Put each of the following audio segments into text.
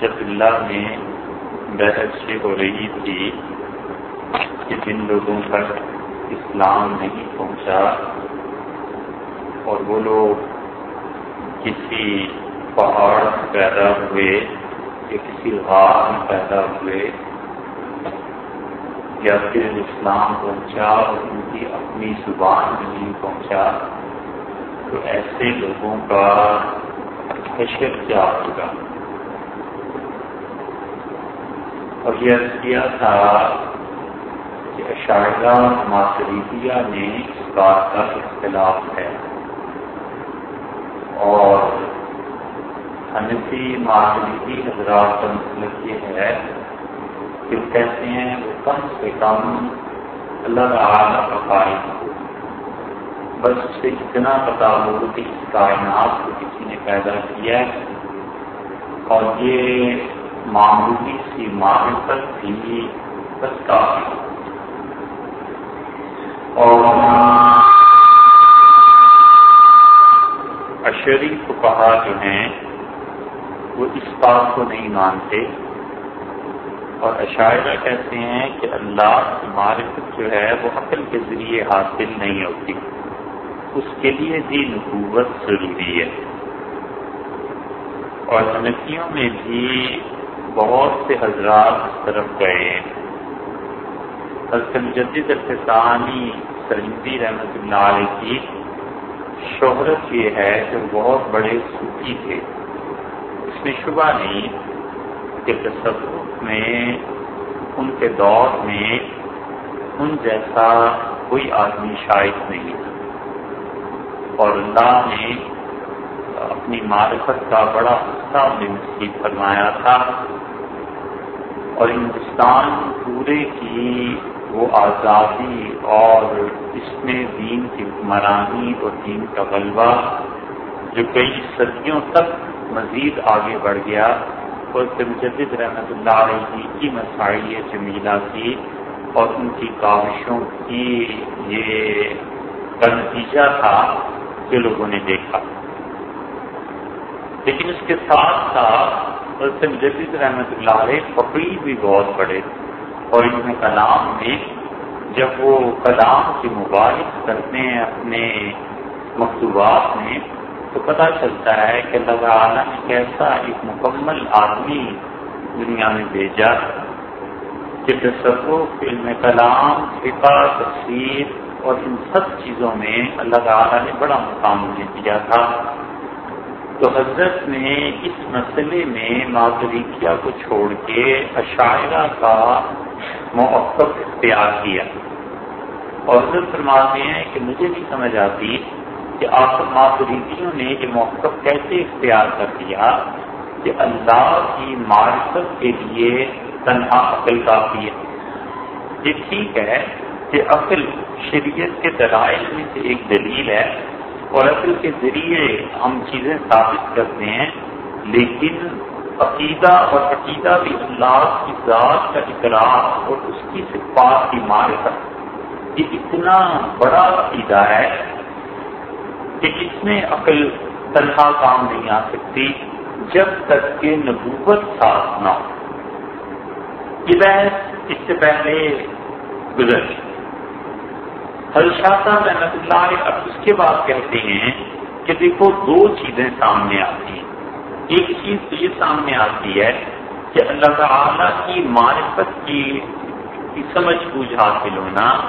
حجت اللہ میں بحث یہ ہو رہی تھی کہ جن لوگوں پر اسلام نہیں پہنچا اور وہ لوگ کسی پہاڑ پیدا ہوئے یا کسی غار میں پیدا ہوئے یا پھر اسلام پہنچا اور ان کی اپنی زبان نہیں پہنچا، تو ایسے لوگوں کا حشر کیا ہوگا؟ اور یہ کیا تھا کہ اشاعرہ ماثریدیہ میں اس بات کا اختلاف ہے۔ اور حنفی معاشرتی حضرات کا مطلب یہ ہے کہ کہتے ہیں وہ کم سے کم اللہ تعالیٰ کا قائم ہو۔ بس اسے اتنا پتا ہو کہ اس کائنات کو کسی نے پیدا کیا ہے۔ اور یہ معمولی سی معرفت بھی بس کافی اور اشری کو کہا جو ہیں، وہ اس بات کو نہیں مانتے۔ اور عشاعرہ کہتے ہیں کہ اللہ کی معرفت جو ہے، وہ عقل کے ذریعے حاصل نہیں ہوتی۔ اس کے لیے بھی نبوت ضروری ہے۔ اور نفیوں میں بھی بہت سے حضرات اس طرف گئے۔ حضرت مجدد ارتسانی سرندی رحمت اللہ علیہ کی شہرت یہ ہے کہ بہت بڑے صوفی تھے۔ اس میں شبہ نہیں کہ تصوف میں، ان کے دور میں ان جیسا کوئی آدمی شاید نہیں اور اللہ نے اپنی معرفت کا بڑا حصہ انہیں نصیب فرمایا تھا۔ اور ہندوستان پورے کی وہ آزادی اور اس میں دین کی حکمرانی اور دین کا غلبہ جو کئی صدیوں تک مزید آگے بڑھ گیا اور مجدد رحمت اللہ علیہ کی مسائل جمیلہ کی اور ان کی کاوشوں کی یہ کا نتیجہ تھا جو لوگوں نے دیکھا۔ لیکن اس کے ساتھ ساتھ مجدد رحمت اللہ علیہ فقیر بھی بہت بڑے اور ان کلام میں جب وہ کلام کی مباحث کرتے ہیں اپنے مکتوبات میں، تو پتہ چلتا ہے کہ اللہ تعالیٰ نے کیسا ایک مکمل آدمی دنیا میں بھیجا کہ تصوف، علم کلام، فقہ تصویر اور ان سب چیزوں میں اللہ تعالیٰ نے بڑا مقام انہیں دیا تھا۔ تو حضرت نے اس مسئلے میں ماتریکیا کو چھوڑ کے عشاعرہ کا موقف اختیار کیا۔ اور حضرت فرماتے ہیں کہ مجھے نہیں سمجھ آتی کہ آپ ماتریدیوں نے یہ موقف کیسے اختیار کر دیا کہ اللہ کی معرفت کے لیے تنہا عقل کافی ہے۔ یہ ٹھیک ہے کہ عقل شریعت کے دلائل میں سے ایک دلیل ہے۔ اور عقل کے ذریعے ہم چیزیں ثابت کرتے ہیں، لیکن عقیدہ اور عقیدہ بھی اللہ کی ذات کا اقرار اور اس کی صفات کی معرفت یہ اتنا بڑا عقیدہ ہے کہ اس میں عقل تنہا کام نہیں آ سکتی جب تک کہ نبوت ساتھ نہ ہو۔ یہ بحث اس سے پہلے گزر شاہ صاحب رحمت اللہ اب اس کے بعد کہتے ہیں کہ دیکھو دو چیزیں سامنے آتی ہیں۔ ایک چیز تو یہ سامنے آتی ہے کہ اللہ تعالی کی معرفت کی سمجھ بوجھ حاصل ہونا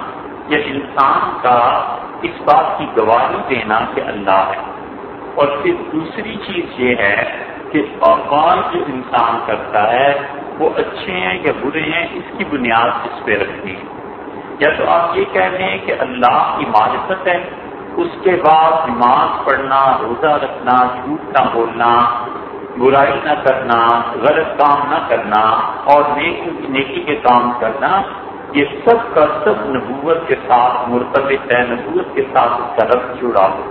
یا انسان کا اس بات کی گواہی دینا کہ اللہ ہے۔ اور پھر دوسری چیز یہ ہے کہ اوقات جو انسان کرتا ہے وہ اچھے ہیں یا برے ہیں اس کی بنیاد اس پہ رکھنی ہے۔ یا تو آپ یہ کہہ رہے ہیں کہ اللہ کی معرفت ہے، اس کے بعد نماز پڑھنا، روزہ رکھنا، جھوٹ نہ بولنا، برائی نہ کرنا، غلط کام نہ کرنا اور نیکی کے کام کرنا، یہ سب کا سب نبوت کے ساتھ مرتبط ہے نبوت کے ساتھ اس کا رقص جڑا ہو۔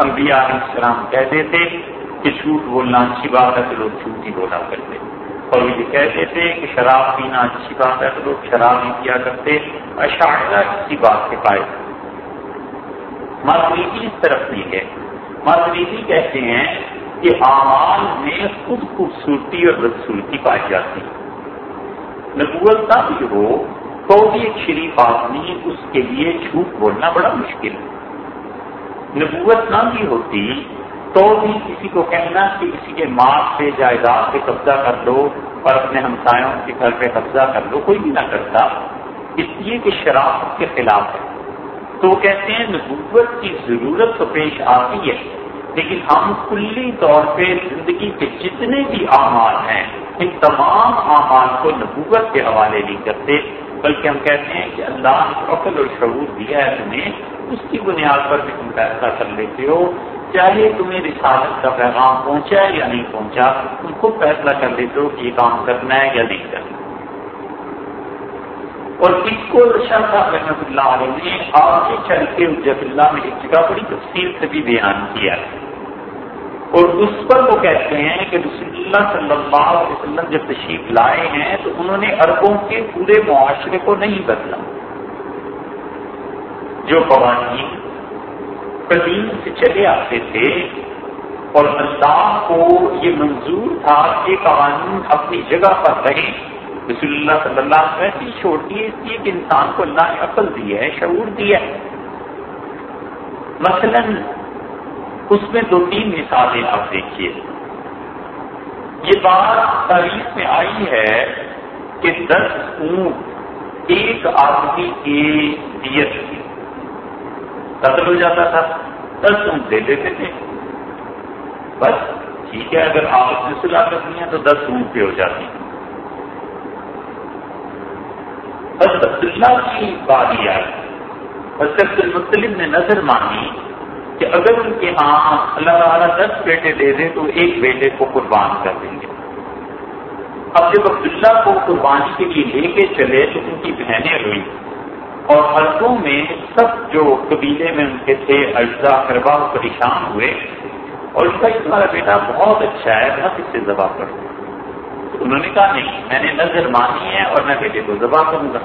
انبیاء علیہ السلام کہتے تھے کہ جھوٹ بولنا اچھی بات ہے، تو لوگ جھوٹ ہی بولا کرتے اور وہ یہ کہتے تھے کہ شراب پینا اچھی بات ہے تو لوگ شراب نہیں کیا کرتے، اشاعرہ کسی بات کے پائے ماتریدی اس طرف نہیں ہے۔ ماتریدی کہتے ہیں کہ اعمال میں خود خوبصورتی اور بدسورتی پائی جاتی نبوت نہ بھی ہو تو بھی ایک شریف آدمی اس کے لیے جھوٹ بولنا بڑا مشکل ہے۔ نبوت نہ بھی ہوتی تو بھی کسی کو کہنا کہ کسی کے ماں سے جائیداد پہ قبضہ کر لو اور اپنے ہمسایوں کے گھر پہ قبضہ کر لو، کوئی بھی نہ کرتا۔ اس لیے کہ شرافت کے خلاف ہے۔ تو وہ کہتے ہیں نبوت کی ضرورت تو پیش آتی ہے، لیکن ہم کلی طور پہ زندگی کے جتنے بھی اعمال ہیں، ان تمام اعمال کو نبوت کے حوالے نہیں کرتے، بلکہ ہم کہتے ہیں کہ اللہ نے عقل اور شعور دیا ہے تمہیں، اس کی بنیاد پر بھی تم فیصلہ کر لیتے ہو۔ چاہے تمہیں رسالت کا پیغام پہنچا ہے یا نہیں پہنچا، تم خود فیصلہ کر لیتے ہو کہ یہ کام کرنا ہے یا نہیں کرنا۔ اور اس کو شاہ صاحب رحمت اللہ علیہ نے آگے چل کے جب اللہ میں ایک جگہ بڑی تفصیل سے بھی بیان کیا ہے۔ اور اس پر وہ کہتے ہیں کہ رسول اللہ صلی اللہ علیہ وسلم جب تشریف لائے ہیں تو انہوں نے اربوں کے پورے معاشرے کو نہیں بدلا۔ جو قوانین قدیم سے چلے آتے تھے اور اللہ کو یہ منظور تھا کہ قوانین اپنی جگہ پر رہے رسول اللہ صلی اللہ علیہ وسلم چھوڑ دیے اس لیے کہ انسان کو اللہ نے عقل دی ہے، شعور دیا ہے۔ مثلا اس میں دو تین مثالیں آپ دیکھیے۔ یہ بات تاریخ میں آئی ہے کہ دس اونٹ ایک آدمی کی دیت تھی قتل ہو جاتا تھا۔ دس اونٹ دے دیتے تھے۔ بس ٹھیک ہے، اگر آپ نے سلا کرنی ہے تو دس اونٹ پہ ہو جاتی بس اللہ کی باری آئی۔ بس المطلب نے نظر مانی کہ اگر ان کے ہاں اللہ تعالیٰ دس بیٹے دے دیں تو ایک بیٹے کو قربان کر دیں گے۔ اب جب عبداللہ کو قربانی کے لیے لے کے چلے تو ان کی بہنیں ہوئی اور مردوں میں سب جو قبیلے میں ان کے تھے اجزا کربا پریشان ہوئے۔ اور اس کا تمہارا بیٹا بہت اچھا ہے، بہت اس سے ذبح کر۔ انہوں نے کہا، نہیں، میں نے نظر مانی ہے اور میں بیٹے کو ذبح کروں گا۔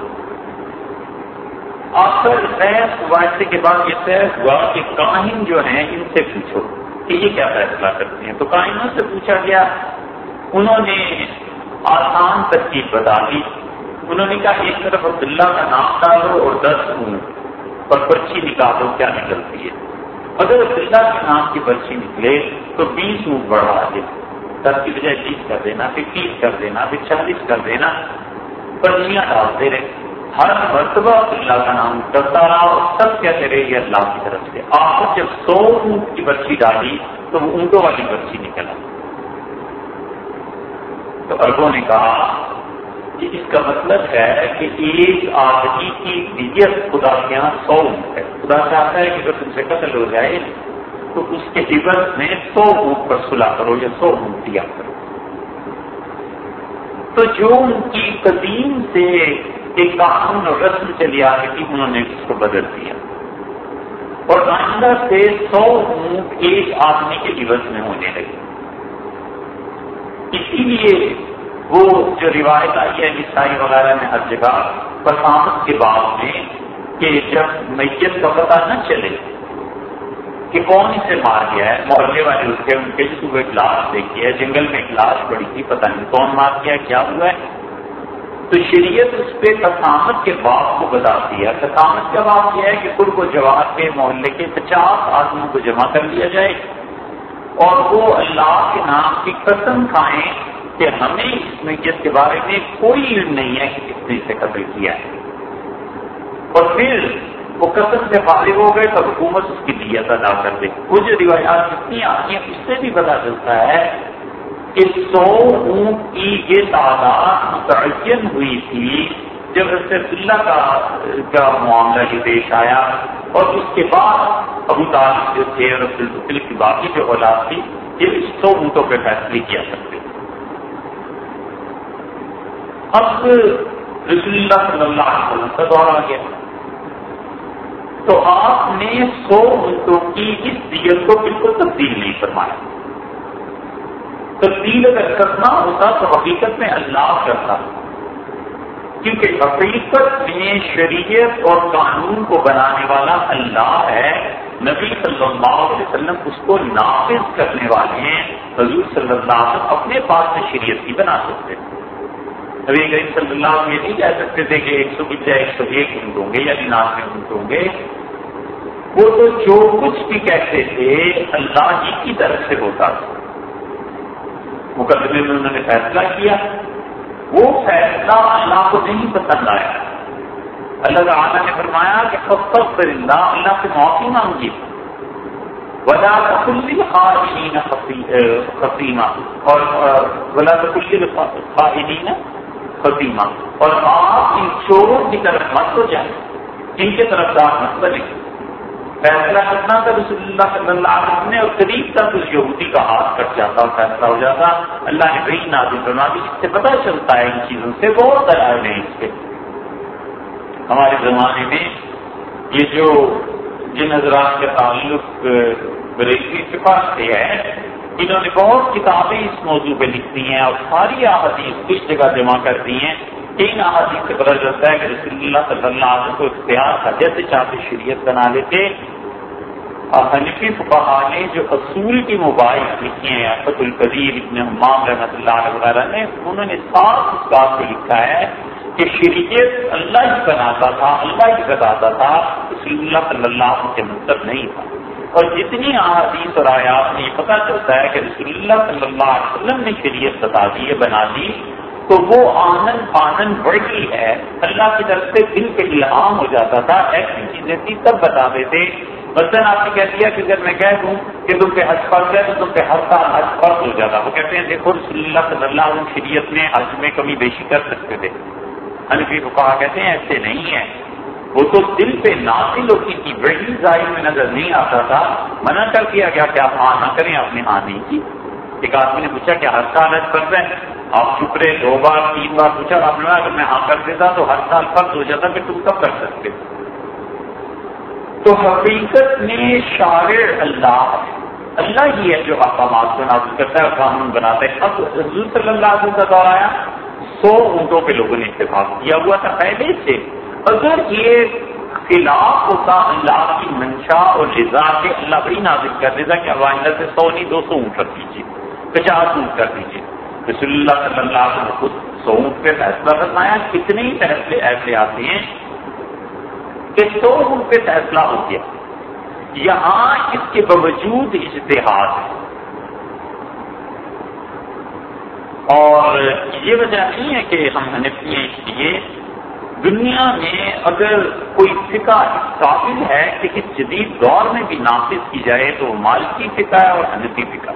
آخر بحث مباحثے کے بعد یہ طے ہوا کہ کاہن جو ہیں، ان سے پوچھو کہ یہ کیا فیصلہ کرتے ہیں۔ تو کاہنوں سے پوچھا گیا، انہوں نے آسان ترکیب بتا دی۔ انہوں نے کہا ایک طرف عبداللہ کا نام ڈالو اور دس اونٹ اور پرچی نکالو، کیا نکلتی ہے؟ اگر عبداللہ کے نام کی پرچی نکلے تو بیس اونٹ بڑھا دے۔ دس کی بجائے تیس کر دینا، پھر تیس کر دینا، پھر چالیس کر دینا۔ پرچیاں ڈالتے رہے۔ ہر مرتبہ اللہ کا نام ڈرتا رہا اور سب کہتے رہے یہ اللہ کی طرف سے۔ آپ جب سو اونٹ کی پرچی ڈالی تو وہ اونٹوں والی پرچی نکلا۔ تو اربوں نے کہا اس کا مطلب ہے کہ ایک آدمی کی نیت خدا کے یہاں سو ہے۔ خدا چاہتا ہے کہ اگر تم سے قتل ہو جائے تو اس کے عبت میں سو اونٹ پر سلا کرو یا سو اونٹ دیا کرو۔ تو جو ان کی قدیم سے ایک قانون اور رسم چلی آ رہی تھی انہوں نے اس کو بدل دیا۔ اور آئندہ سے سو اونٹ ایک آدمی کے عبت میں ہونے لگے۔ اسی لیے وہ جو روایت آئی ہے عیسائی وغیرہ میں ہر جگہ، بسامت کے بعد میں کہ جب میت کا پتہ نہ چلے کہ کون اسے مار گیا ہے، محلے والے اس کے ان کے صبح کلاس دیکھی ہے، جنگل میں کلاس پڑی تھی، پتہ نہیں کون مار گیا، کیا ہوا ہے۔ تو شریعت اس پہ کسامت کے باپ کو بتاتی ہے۔ کسامت کا باپ یہ ہے کہ خود کو جواب کے محلے کے پچاس آدمیوں کو جمع کر لیا جائے اور وہ اللہ کے نام کی قسم کھائیں کہ ہمیں اس میت کے بارے میں کوئی علم نہیں ہے کہ کس نے اسے قتل کیا ہے۔ اور پھر وہ قسم سے فارغ ہو گئے تو حکومت اس کی نیت ادا کر دے۔ کچھ روایات کتنی آتی ہیں، اس سے بھی پتا چلتا ہے کہ سو اونٹ کی یہ تعداد متعین ہوئی تھی جب رسط اللہ کا کا معاملہ یہ پیش آیا۔ اور اس کے بعد ابو طالب جو تھے رسول کی باقی جو اولاد تھی، یہ سو اونٹوں پہ فیصلے کیا کرتے اب رسول اللہ صلی اللہ علیہ وسلم کا دور آ گیا تو آپ نے سو ملکوں کی اس دیت کو بالکل تبدیل نہیں فرمایا۔ تبدیل اگر کرنا ہوتا تو حقیقت میں اللہ کرتا۔ کیونکہ حقیقت میں شریعت اور قانون کو بنانے والا اللہ ہے۔ نبی صلی اللہ علیہ وسلم اس کو نافذ کرنے والے ہیں۔ حضور صلی اللہ علیہ وسلم اپنے پاس سے شریعت کی بنا سکتے نبی کریم صلی اللہ علیہ وسلم یہ نہیں کہہ سکتے تھے کہ ایک سو بچہ ایک سو ایک اونٹ ہوں گے یا ننانوے اونٹ ہوں گے۔ وہ تو جو کچھ بھی کہتے تھے، اللہ ہی کی طرف سے ہوتا تھا۔ مقدمے میں انہوں نے فیصلہ کیا۔ وہ فیصلہ اللہ کو نہیں پسند آیا۔ اللہ تعالیٰ نے فرمایا کہ سب پرندہ اللہ سے معافی مانگی۔ وجہ کل خواہشین خسیمہ اور ولا کل خواہشین خسیمہ اور آپ ان چوروں کی طرف مت ہو جائیں، ان کے طرف دار مت بنے۔ فیصلہ کرنا تھا؟ رسول اللہ صلی اللہ علیہ وسلم نے اور قریب تک اس یہودی کا ہاتھ کٹ جاتا اور فیصلہ ہو جاتا۔ اللہ نے بھائی نازل کرنا دی اس سے پتہ چلتا ہے ان چیزوں سے بہت درائب نہیں اس کے۔ ہمارے زمانے میں یہ جو جن حضرات کے تعلق بریلوی سفارش سے ہے انہوں نے بہت کتابیں اس موضوع پہ لکھتی ہیں اور ساری احادیث کچھ جگہ جمع کرتی ہیں، تین احادیث سے پتہ چلتا ہے کہ رسول اللہ صلی اللہ علیہ وسلم کو اختیار تھا، جیسے چاہتے شریعت بنا لیتے۔ اور حنفی فقہ نے جو اصول کی مباحث لکھی ہیں فت القدیر، ابن حمام رحمۃ اللہ علیہ وغیرہ نے، انہوں نے صاف اس بات کو لکھا ہے کہ شریعت اللہ ہی بناتا تھا، اللہ ہی بتاتا تھا، رسول اللہ صلی اللہ علیہ وسلم کے مطلب نہیں تھا۔ اور جتنی احادیث اور آیات میں یہ پتہ چلتا ہے کہ رسول اللہ صلی اللہ علیہ وسلم نے شریعت بتا دی ہے، بنا دی، تو وہ آنند پانند بڑی ہے، اللہ کی طرف سے دل پہ الہام ہو جاتا تھا، ایسی چیزیں تھی تب بتا دیتے۔ مثلاً آپ نے کہہ دیا کہ اگر میں کہہ دوں کہ تم پہ حج فرض ہے تو تم پہ ہر سال حج فرض ہو جاتا۔ وہ کہتے ہیں، دیکھو، رسول اللہ صلی اللہ علیہ وسلم شریعت میں حج میں کمی بیشی کر سکتے تھے۔ حنفی کو کہا کہتے ہیں، ایسے نہیں ہے۔ وہ تو دل پہ نازل ہوتی تھی بڑی ظاہر میں نظر نہیں آتا تھا۔ منع کر دیا گیا کہ آپ ہاں نہ کریں اپنے ہاں نہیں کی۔ ایک آدمی نے پوچھا کہ ہر سال حج فرض ہے آپ چپ رہے، دو بار، تین بار پوچھا، آپ نے اگر میں ہاں کر دیتا تو ہر سال فرض ہو جاتا کہ تم کب کر سکتے؟ تو حقیقت میں شاعر اللہ اللہ ہی ہے جو احکامات کو نازل کرتا ہے قانون بناتا ہے۔ اب حضور صلی اللہ علیہ وسلم کا دور آیا، سو اونٹوں پہ لوگوں نے اتفاق کیا۔ ہوا تھا پہلے سے۔ اگر یہ خلاف ہوتا اللہ کی منشا اور رضا کے، اللہ بڑی نازک کر دیتا کہ آئندہ سے سو نہیں، دو سو اونٹ کر دیجیے پچاس اونٹ کر دیجیے رسول اللہ صلی اللہ علیہ وسلم خود سو اونٹ پہ فیصلہ کرنا کتنے ہی فیصلے ایسے آتے ہیں کہ سو اونٹ پہ فیصلہ ہو گیا۔ یہاں اس کے باوجود اشتہار ہے۔ اور یہ وجہ نہیں ہے کہ ہم حنفی ہیں اس لیے دنیا میں اگر کوئی فقہ قابل ہے کہ اس جدید دور میں بھی نافذ کی جائے تو مالکی فقہ ہے اور حنفی فقہ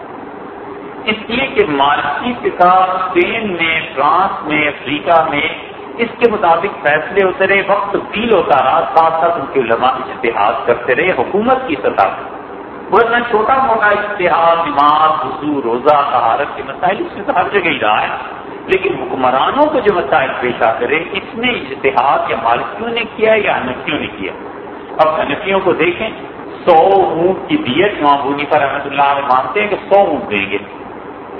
اس لیے کہ مالکی فقہ اسپین میں، فرانس میں، افریقہ میں، اس کے مطابق فیصلے ہوتے رہے، وقت تبدیل ہوتا رہا، ساتھ ساتھ ان کے علماء اشتہاد کرتے رہے، حکومت کی سطح ورنہ چھوٹا موٹا اشتہار نماز، حضور، روزہ، طہارت کے مسائل، اس میں ہر جگہ ہی رہا ہے۔ لیکن حکمرانوں کو جو مسائل پیش آ کرے اس میں اشتہار یا مالکیوں نے کیا یا انفیوں نے کیا؟ اب انفیوں کو دیکھیں، سو اونٹ کی دیت امام بونی پر رحمۃ اللہ علیہ مانتے ہیں کہ سو اونٹ دیں گے۔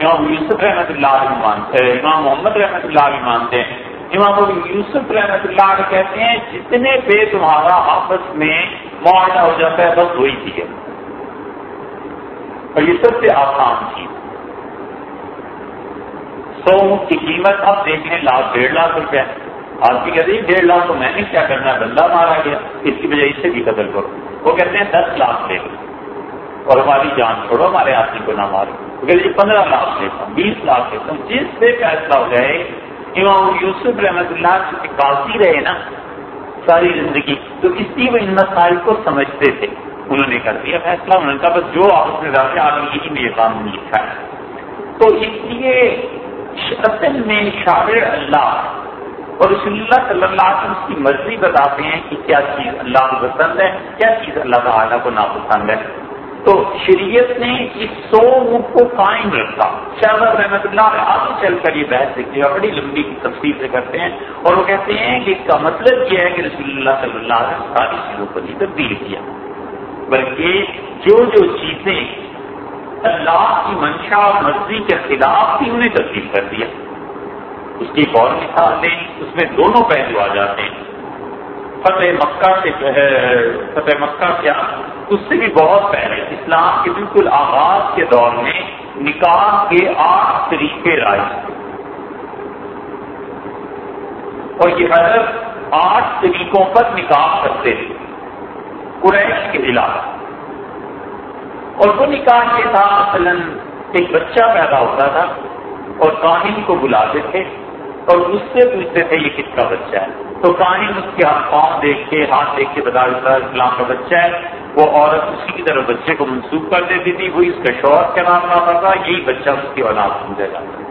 امام یوسف رحمۃ اللہ علیہ مانتے ہیں، امام محمد رحمۃ اللہ علیہ مانتے ہیں۔ امام ابو یوسف رحمۃ اللہ علیہ کہتے ہیں، جتنے پہ تمہارا آپس میں معاہدہ ہو جاتا ہے، بس وہی چیز اور یہ سب سے آسان چیز سو کی قیمت اب دیکھیں لاکھ ڈیڑھ لاکھ روپیہ آج بھی کہتے ہیں ڈیڑھ لاکھ تو میں نے کیا کرنا بندہ مارا گیا۔ اس کی وجہ سے بھی قتل کرو۔ وہ کہتے ہیں دس لاکھ لے لو اور ہماری جان چھوڑو، ہمارے آدمی کو نہ مارو۔ وہ کہتے ہیں جی، پندرہ لاکھ لیتا ہوں بیس لاکھ لیتا ہوں جس سے فیصلہ ہو جائے، امام یوسف رحمت اللہ قاضی رہے نا، ساری زندگی تو اس لیے وہ ان مسائل کو سمجھتے تھے۔ انہوں نے کر دیا فیصلہ، انہوں نے کہا بس جو آپ نے رکھے آپ نے یہی میں قانون لکھا ہے۔ تو اس لیے اصل میں شاعر اللہ اور رسول اللہ صلی اللہ علیہ وسلم کی مرضی بتاتے ہیں کہ کیا چیز اللہ کو پسند ہے، کیا چیز اللہ تعالیٰ کو ناپسند ہے۔ تو شریعت نے اس سو اونٹ کو قائم رکھا۔ شہباز رحمت اللہ آگے چل کر یہ بحث دیکھتے ہیں بڑی لمبی کی تفصیل سے کرتے ہیں۔ اور وہ کہتے ہیں کہ اس کا مطلب یہ ہے کہ رسول اللہ صلی اللہ علیہ وسلم ساری چیزوں کو نہیں تبدیل کیا۔ بلکہ جو جو چیزیں اللہ کی منشا مرضی کے خلاف تھی انہیں تبدیل کر دیا۔ اس کی غور مثال دیں، اس میں دونوں پہلو آ جاتے ہیں۔ فتح مکہ سے فتح مکہ کیا اس سے بھی بہت پہلے اسلام کے بالکل آغاز کے دور میں نکاح کے آٹھ طریقے رائے۔ اور یہ حضرت آٹھ طریقوں پر نکاح کرتے تھے۔ قریش کے علاقہ اور وہ نکاح یہ تھا مثلا ایک بچہ پیدا ہوتا تھا اور کاہن کو بلاتے تھے اور اس سے پوچھتے تھے یہ کس کا بچہ ہے؟ تو کاہن اس کے ہاتھ پاؤں دیکھ کے، ہاتھ دیکھ کے بتا دیتا اسلام کا بچہ ہے۔ وہ عورت اسی کی طرف بچے کو منسوخ کر دیتی تھی وہ اس کا شوہر کا نام نہ تھا، یہی بچہ اس کی اولاد سمجھا جاتا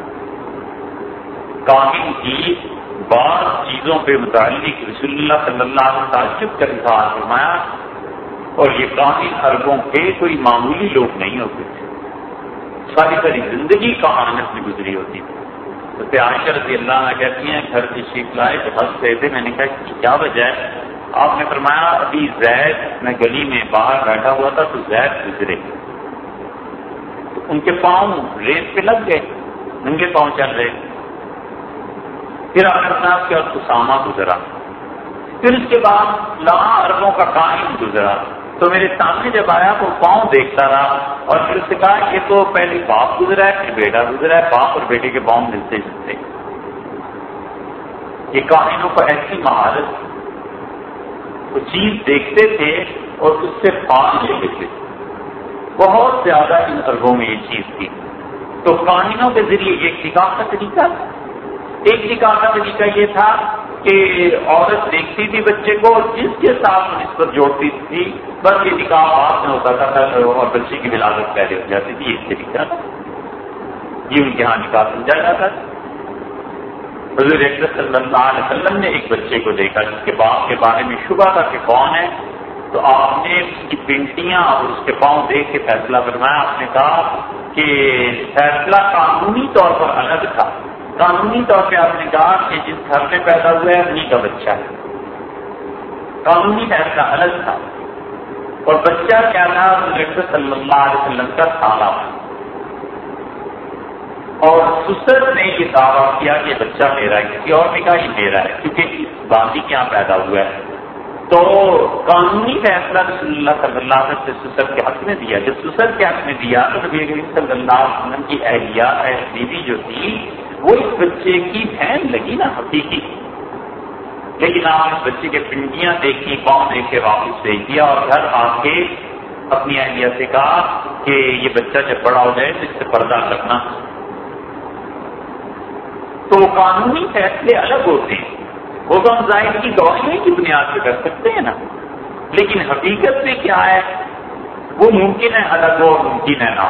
کاہن کی بعض چیزوں پہ متعلق رسول اللہ صلی اللہ علیہ تعجب کا اظہار فرمایا اور یہ کاہن اربوں کے کوئی معمولی لوگ نہیں ہوتے۔ تھے ساری ساری زندگی کا آنت میں گزری ہوتی۔ تھی تو عائشہ رضی اللہ عنہ کہتی ہیں، گھر کی شیخ لائے تو ہنس رہے تھے میں نے کہا کہ کیا وجہ ہے؟ آپ نے فرمایا، ابھی زید میں گلی میں باہر بیٹھا ہوا تھا تو زید گزرے۔ تو ان کے پاؤں ریت پہ لگ گئے، ننگے پاؤں چل رہے۔ پھر صاحب کے اور اسامہ گزرا۔ پھر اس کے بعد لاں اربوں کا قائم گزرا۔ تو میرے سامنے جب آیا تو پاؤں دیکھتا رہا اور پھر اس سے کہا کہ تو پہلے باپ گزرا ہے، پھر بیٹا گزرا ہے، باپ اور بیٹے کے پاؤں ملتے جلتے. یہ کہانیوں کو ایسی مہارت وہ چیز دیکھتے تھے اور اس سے پاس لیتے تھے۔ بہت زیادہ ان اربوں میں یہ چیز تھی۔ تو کہانیوں کے ذریعے ایک نکاح کا طریقہ ایک نکاح کا طریقہ یہ تھا کہ عورت دیکھتی تھی بچے کو اور جس کے ساتھ نسبت جوڑتی تھی، بس یہ نکاح بعد میں ہوتا تھا اور بچے کی ولادت پہلے ہو جاتی تھی ایک طریقہ یہ ان کے یہاں نکاح سمجھا جاتا تھا۔ حضور صلی اللہ علیہ وسلم نے ایک بچے کو دیکھا، جس کے باپ کے بارے میں شبہ تھا کہ کون ہے۔ تو آپ نے اس کی پینٹیاں اور اس کے پاؤں دیکھ کے فیصلہ فرمایا، آپ نے کہا کہ فیصلہ قانونی طور پر الگ تھا۔ قانونی طور پہ آپ نے کہا کہ جس گھر میں پیدا ہوا ہے انہیں کا بچہ ہے۔ قانونی فیصلہ الگ تھا۔ اور بچہ کیا تھا؟ صلی اللہ علیہ وسلم کا سالہ اور سسر نے یہ دعویٰ کیا کہ بچہ میرا ہے کسی اور نے کہا یہ میرا ہے، کیونکہ باندھی کے یہاں پیدا ہوا ہے۔ تو قانونی فیصلہ رسول اللہ صلی اللہ علیہ وسلم سسر کے حق میں دیا۔ جب سسر کے حق میں دیا تو نبی صلی اللہ علیہ وسلم کی اہلیہ بیوی جو تھی وہ اس بچے کی بہن لگی نا حقیقی۔ لیکن آپ اس بچے کے پنڈیاں دیکھی پاؤں دیکھ کے واپس بھیج دیا اور گھر آ کے اپنی اہلیہ سے کہا کہ یہ بچہ جب بڑا ہو جائے تو اس سے پردہ کرنا۔ تو قانونی فیصلے الگ ہوتے ہیں۔ وہ تو ہم ظاہر کی گواہی کی بنیاد پہ کر سکتے ہیں نا۔ لیکن حقیقت میں کیا ہے؟ وہ ممکن ہے الگ ہو اور ممکن ہے نہ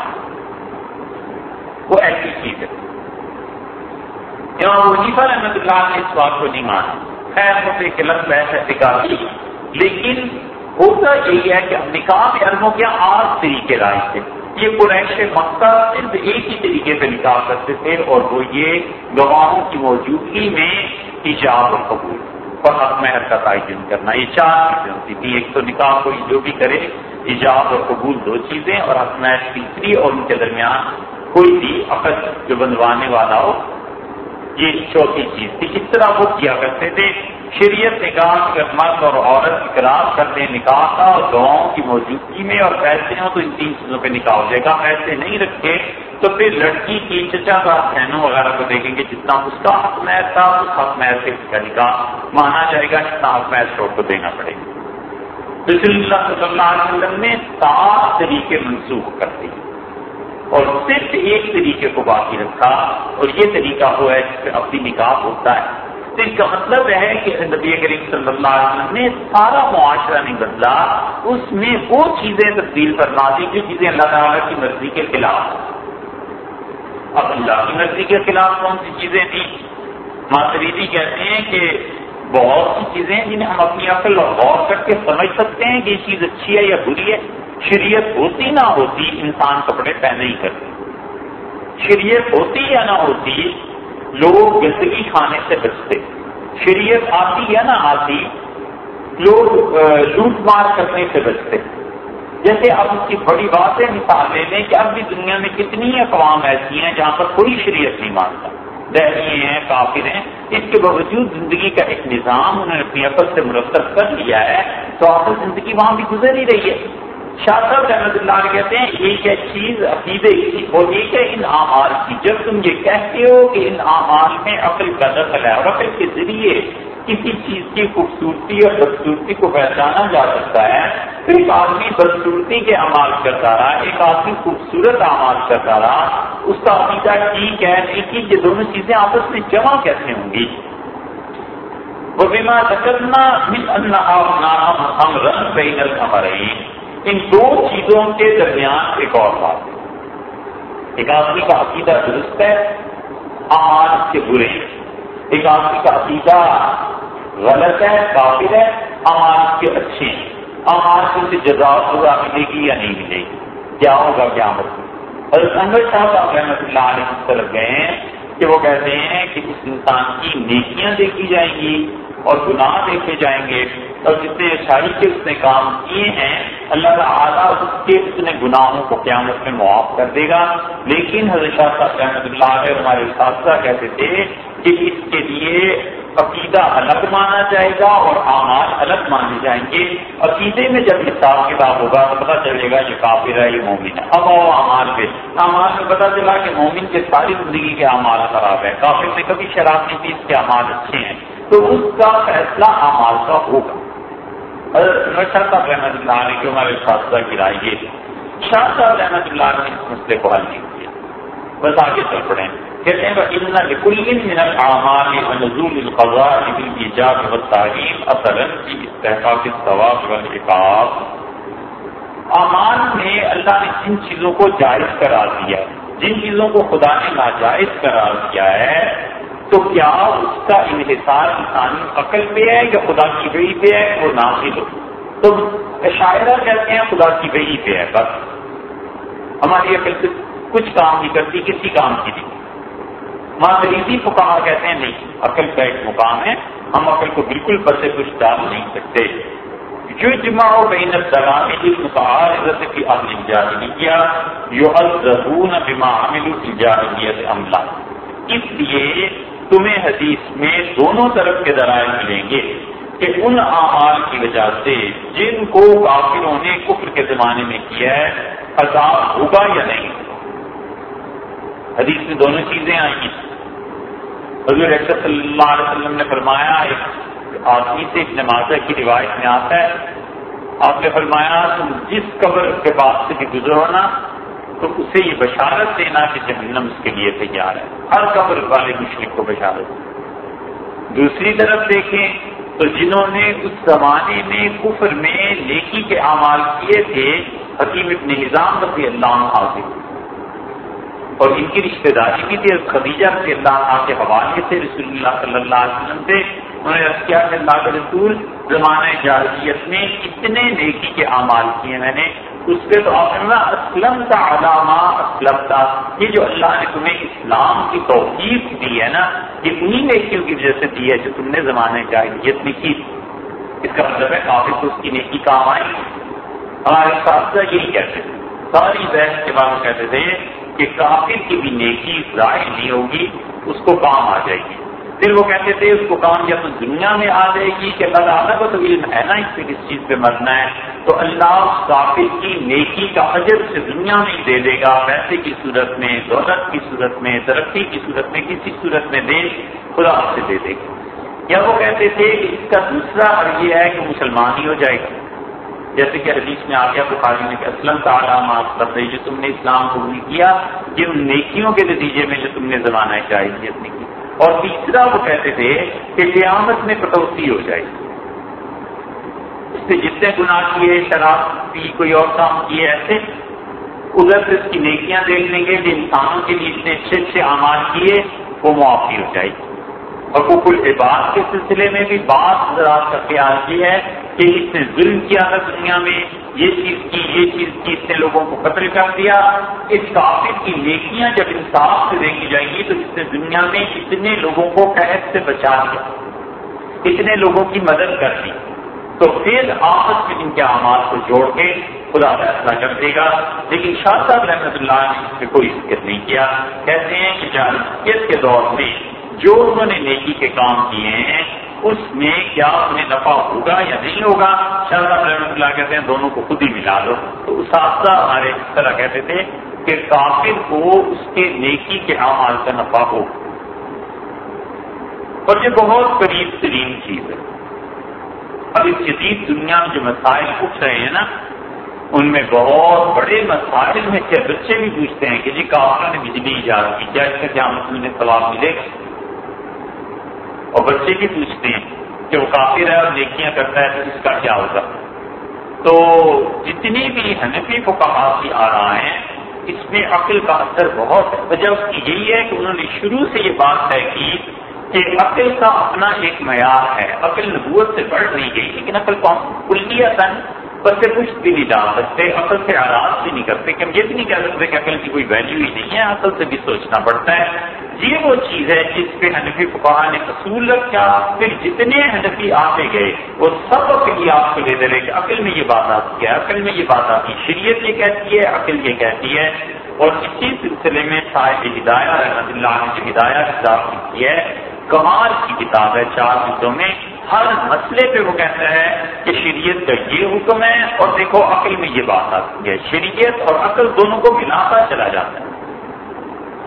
وہ ایسی چیز ہے۔ امام وظیفہ رحمت اللہ نے اس بات کو نہیں مانا خیر ہوتے کہ بحث ہے لیکن ہوتا یہی ہے کہ نکاح میں اربوں کے آٹھ طریقے رائے تھے۔ یہ قریش مکہ صرف ایک ہی طریقے سے نکاح کرتے تھے اور وہ یہ گواہوں کی موجودگی میں ایجاب اور قبول۔ اور حق مہر کا تعین کرنا، یہ چار چیزیں ہوتی تھی ایک تو نکاح کوئی جو بھی کرے ایجاب اور قبول دو چیزیں، اور حق مہر تیسری اور ان کے درمیان کوئی بھی عقد جو بندوانے والا ہو یہ چوتھی چیز۔ تھی اس طرح وہ کیا کرتے تھے؟ شریعت نکاح مرد اور عورت اقرار کرتے نکاح کا اور دعاؤں کی موجودگی میں اور پیسے ہوں تو ان تین چیزوں پہ نکاح ہو جائے گا۔ پیسے نہیں رکھے تو پھر لڑکی کی چچا کا بہنوں وغیرہ کو دیکھیں گے جتنا اس کا حق محض تھا، اس حق محض سے اس کا نکاح مانا جائے گا، جتنا حق محض شوق کو دینا پڑے گا۔ رسول اللہ صلی اللہ علیہ وسلم نے سات طریقے منسوخ کر دیے۔ اور صرف ایک طریقے کو باقی رکھا اور یہ طریقہ ہوا ہے جس پہ اپنی نکاح ہوتا ہے۔ تو اس کا مطلب ہے کہ نبی کریم صلی اللہ علیہ وسلم نے سارا معاشرہ نہیں بدلا، اس میں وہ چیزیں تبدیل کروا دی جو چیزیں اللہ تعالیٰ کی مرضی کے خلاف۔ اب اللہ کی مرضی کے خلاف کون سی چیزیں تھیں؟ ماتریدی کہتے ہیں کہ بہت سی چیزیں جنہیں ہم اپنی عقل اور غور کر کے سمجھ سکتے ہیں کہ یہ چیز اچھی ہے یا بری ہے۔ شریعت ہوتی نہ ہوتی انسان کپڑے پہنے ہی کرتے شریعت ہوتی یا نہ ہوتی، لوگ گندگی کھانے سے بچتے۔ شریعت آتی یا نہ آتی، لوگ لوٹ مار کرنے سے بچتے۔ جیسے اب اس کی بڑی بات ہے مثال لے لیں کہ اب بھی دنیا میں کتنی اقوام ایسی ہیں جہاں پر کوئی شریعت نہیں مانتا۔ دہلی ہیں، کافر ہیں، اس کے باوجود زندگی کا ایک نظام انہوں نے اپنی عقل سے مرتب کر لیا ہے تو آپ زندگی وہاں بھی گزر ہی رہی ہے۔ شاہ صاحب رحمت اللہ علیہ کہتے ہیں ایک ہے چیز عقیدے کی اور ایک ہے ان اعمال کی جب تم یہ کہتے ہو کہ ان اعمال میں عقل کا دخل ہے اور عقل کے ذریعے کسی چیز کی خوبصورتی اور بدسورتی کو پہچانا جا سکتا ہے پھر ایک آدمی بدسورتی کے اعمال کرتا رہا، ایک آدمی خوبصورت اعمال کرتا رہا، اس کا عقیدہ ٹھیک ہے لیکن یہ دونوں چیزیں آپس میں جمع کیسے ہوں گی؟ وہ بیما تکرنا ہم رنگ بین ہمارے ان دو چیزوں کے درمیان ایک اور بات ہے۔ ایک آدمی کا عقیدہ درست ہے آج کے برے۔ ایک آدمی کا عقیدہ غلط ہے کافر ہے آج کے اچھے۔ ہیں آج سے اسے جزا سزا ملے گی یا نہیں ملے گی؟ کیا ہوگا کیا مطلب اور صاحب رحمۃ اللہ علیہ طرف گئے ہیں کہ وہ کہتے ہیں کہ اس انسان کی نیکیاں دیکھی جائیں گی۔ اور گناہ دیکھے جائیں گے۔ اور جتنے اچھائی کے اس نے کام کیے ہیں، اللہ تعالیٰ اس کے اتنے گناہوں کو قیامت میں معاف کر دے گا۔ لیکن حضرت شاہ صاحب رحمۃ اللہ علیہ ہمارے اساتذہ کہتے تھے کہ اس کے لیے عقیدہ الگ مانا جائے گا اور اعمال الگ مانے جائیں گے۔ عقیدے میں جب حساب کتاب ہوگا تو پتہ چلے گا یہ کافر ہے، یہ مومن ہے۔ اب آؤ اعمال پہ۔ اعمال میں پتہ چلا کہ مومن کے ساری زندگی کے اعمال خراب ہے کافر میں کبھی شراب نہیں تھی اس کے اعمال اچھے ہیں۔ تو اس کا فیصلہ اعمال کا ہوگا۔ شاہ صاحب رحمت اللہ علیہ کی ہمارے اساتذہ کی یہ شاہ صاحب رحمت اللہ نے اس مسئلے کو حل نہیں کیا۔ بس آگے چل پڑے کہتے ہیں ان لکل من الاعمال ونزول القضاء بالايجاب والتحريم اثرا في استحقاق الثواب والعقاب۔ اعمال میں اللہ نے جن چیزوں کو جائز قرار دیا ہے جن چیزوں کو خدا نے ناجائز قرار دیا ہے تو کیا اس کا انحصار انسانی عقل پہ ہے یا خدا کی وہی پہ ہے؟ وہ نافذ ہو تو شاعرہ کہتے ہیں خدا کی وہی پہ ہے، بس۔ ہماری عقل سے کچھ کام نہیں کرتی، کسی کام کی نہیں۔ ماضری کو کہا کہتے ہیں، نہیں، عقل کا ایک مقام ہے۔ ہم عقل کو بالکل بسے کچھ ڈال نہیں سکتے۔ جو جمع ہو بین السلام اس متعارض کی عمل جاہلیہ یعذبون بما عملوا جاہلیت عملہ اس لیے تمہیں حدیث میں دونوں طرف کے ذرائع ملیں گے کہ ان اعمال کی وجہ سے جن کو کافروں نے کفر کے زمانے میں کیا ہے، عذاب ہوگا یا نہیں؟ حدیث میں دونوں چیزیں آئی ہیں۔ حضور صلی اللہ علیہ وسلم نے فرمایا، ایک آدمی سے ایک نمازہ کی روایت میں آتا ہے۔ آپ نے فرمایا، تم جس قبر کے بعد سے بھی گزرو نا تو اسے یہ بشارت دینا کہ جہنم اس کے لیے تیار ہے۔ ہر قبر والے مشرق کو بشارت۔ دوسری طرف دیکھیں تو جنہوں نے اس زمانے میں کفر میں نیکی کے اعمال کیے تھے، حکیم ابن نظام رضی اللہ عنہ حاضر اور ان کی رشتہ داری بھی تھی خدیجہ رضی اللہ عنہ کے حوالے سے رسول اللہ صلی اللہ علیہ وسلم سے انہوں نے کیا کہ اللہ کے رسول زمانہ جاہلیت میں اتنے نیکی کے اعمال کیے میں نے اس پہ تو آپ نے اسلم کا علامہ اسلم تھا یہ جو اللہ نے تمہیں اسلام کی توفیق دی ہے نا یہ انہیں نیکیوں کی وجہ سے دی ہے جو تم نے زمانے جاہلیت میں کی۔ اس کا مطلب ہے کافی تو اس کی نیکی کام آئی۔ ہمارے ساتھ یہی کہتے تھے۔ ساری بحث کے بعد کہتے تھے کہ کافر کی بھی نیکی ضائع نہیں ہوگی، اس کو کام آ جائے گی۔ پھر وہ کہتے تھے، اس کو کام یا تو دنیا میں آ جائے گی کہ اللہ تعالیٰ کو تو علم ہے نا، اس پہ کس چیز پہ مرنا ہے۔ تو اللہ کافر کی نیکی کا اجر سے دنیا میں ہی دے دے گا، پیسے کی صورت میں، دولت کی صورت میں، ترقی کی صورت میں، کسی صورت میں دے خدا سے دے دے گا۔ یا وہ کہتے تھے کہ اس کا دوسرا حل یہ ہے کہ مسلمان ہی ہو جائے گا۔ جیسے کہ حدیث میں آ گیا، بخاری نے کہ اسلم کا علامات جو تم نے اسلام قبول کیا، یہ ان نیکیوں کے نتیجے میں جو تم نے زمانہ چاہیے اپنی۔ کی اور تیسرا وہ کہتے تھے کہ قیامت میں کٹوتی ہو جائے اس سے جتنے گناہ کیے، شراب پی کوئی اور کام کیے ایسے ادھر سے اس کی نیکیاں دیکھ لیں گے جو انسانوں کے لیے اتنے اچھے اچھے آماد کیے، وہ معافی ہو جائے گی۔ اور وہ کل عباد کے سلسلے میں بھی بات حضرات کا خیال یہ ہے کہ اس نے ظلم کیا تھا دنیا میں، یہ چیز کی، یہ چیز کی، اس نے لوگوں کو قتل کر دیا۔ اس کافر کی نیکیاں جب انصاف سے دیکھی جائیں گی، تو اس نے دنیا میں اتنے لوگوں کو قید سے بچا دیا، اتنے لوگوں کی مدد کر دی۔ تو پھر آپس میں ان کے اعمال کو جوڑ کے خدا فیصلہ کر دے گا۔ لیکن شاہ صاحب رحمۃ اللہ نے اس میں کوئی ذکر نہیں کیا۔ کہتے ہیں کہ جہاں کے دور میں جو انہوں نے نیکی کے کام کیے ہیں اس میں کیا انہیں نفع ہوگا یا نہیں ہوگا؟ شاہ رحمۃ اللہ کہتے ہیں دونوں کو خود ہی ملا لو۔ تو اساتذہ ہمارے اس طرح کہتے تھے کہ کافر کو اس کے نیکی کے اعمال کا نفع ہو۔ اور یہ بہت قریب ترین چیز ہے۔ اب اس جدید دنیا میں جو مسائل اٹھ رہے ہیں نا، ان میں بہت بڑے مسائل میں کیا بچے بھی پوچھتے ہیں کہ جی کافر نے بجلی ایجاد کی، کیا اس کا کیا مطلب مسئلہ ثواب ملے؟ گا اور بچے بھی پوچھتے ہیں کہ وہ کافر ہے اور نیکیاں کرتا ہے تو اس کا کیا ہوگا تو جتنی بھی حنفی کو کہا آ رہا ہے اس میں عقل کا اثر بہت ہے۔ وجہ اس کی یہی ہے کہ انہوں نے شروع سے یہ بات طے کی کہ عقل کا اپنا ایک معیار ہے۔ عقل نبوت سے بڑھ نہیں گئی لیکن عقل کو ہم کلیہ تن بس سے کچھ بھی نہیں ڈال سکتے، عقل سے آراز بھی نہیں کرتے کہ ہم یہ بھی نہیں کہہ سکتے کہ عقل کی کوئی ویلیو ہی نہیں ہے، عقل سے بھی سوچنا پڑتا ہے۔ یہ وہ چیز ہے جس پہ حنفی فقہ نے اصول رکھا، پھر جتنے حنفی آتے گئے، وہ سب اپنی آپ کو لے دے رہے کہ عقل میں یہ بات آتی ہے، عقل میں یہ بات آتی ہے، شریعت یہ کہتی ہے، عقل یہ کہتی ہے۔ اور اسی سلسلے میں صاحب ہدایہ رحمت اللہ نے جو ہدایہ کتاب کی ہے، کمال کی کتاب ہے چار حصوں میں۔ ہر مسئلے پہ وہ کہتا ہے کہ شریعت کا یہ حکم ہے اور دیکھو عقل میں یہ بات آتی ہے۔ شریعت اور عقل دونوں کو ملاتا چلا جاتا ہے۔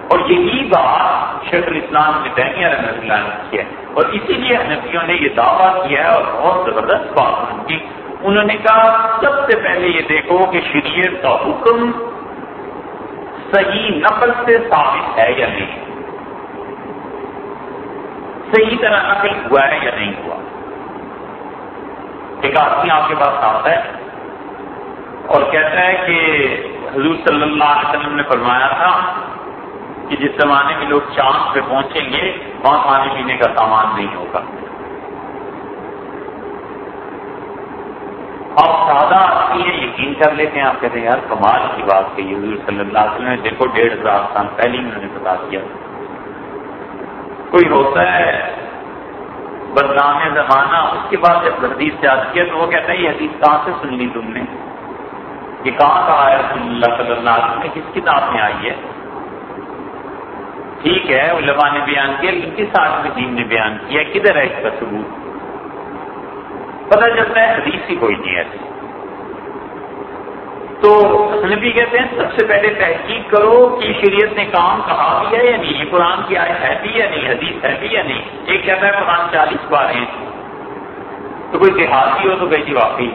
اور یہی بات شیخ الاسلام نے تیمیہ رحمۃ اللہ نے کی ہے۔ اور اسی لیے نبیوں نے یہ دعویٰ کیا ہے اور بہت زبردست بات ان کی انہوں نے کہا، سب سے پہلے یہ دیکھو کہ شریعت کا حکم صحیح نقل سے ثابت ہے یا نہیں۔ صحیح طرح نقل ہوا ہے یا نہیں ہوا۔ ایک آدمی آپ کے پاس آتا ہے اور کہتا ہے کہ حضور صلی اللہ علیہ وسلم نے فرمایا تھا کہ جس زمانے میں لوگ چاند پہ پہنچیں گے، وہاں کھانے پینے کا سامان نہیں ہوگا۔ آپ سادہ آدمی ہیں، یقین کر لیتے ہیں، آپ کہتے ہیں، یار، کمال کی بات کہی حضور صلی اللہ علیہ وسلم نے۔ دیکھو، ڈیڑھ ہزار سال پہلے ہی انہوں نے بتا دیا کوئی ہوتا ہے، بدنام زمانہ، اس کے بعد جب حدیث سے آتی ہے تو وہ کہتا ہے، یہ حدیث کہاں سے سن لی تم نے؟ یہ کہاں کہا ہے رسول اللہ صلی اللہ علیہ وسلم؟ کس کتاب میں آئی ہے؟ ٹھیک ہے، علماء نے بیان کیا، لیکن کس آدمی دین نے بیان کیا؟ کدھر ہے اس کا ثبوت؟ پتہ چلتا ہے، حدیث ہی کوئی نہیں ہے۔ تو نبی کہتے ہیں، سب سے پہلے تحقیق کرو کہ شریعت نے کام کہا بھی ہے یا نہیں، یہ قرآن کی آئے ہے بھی یا نہیں، حدیث ہے بھی یا نہیں۔ ایک کہتا ہے، قرآن چالیس بار ہیں۔ تو کوئی دیہاتی ہو تو کہتی واقعی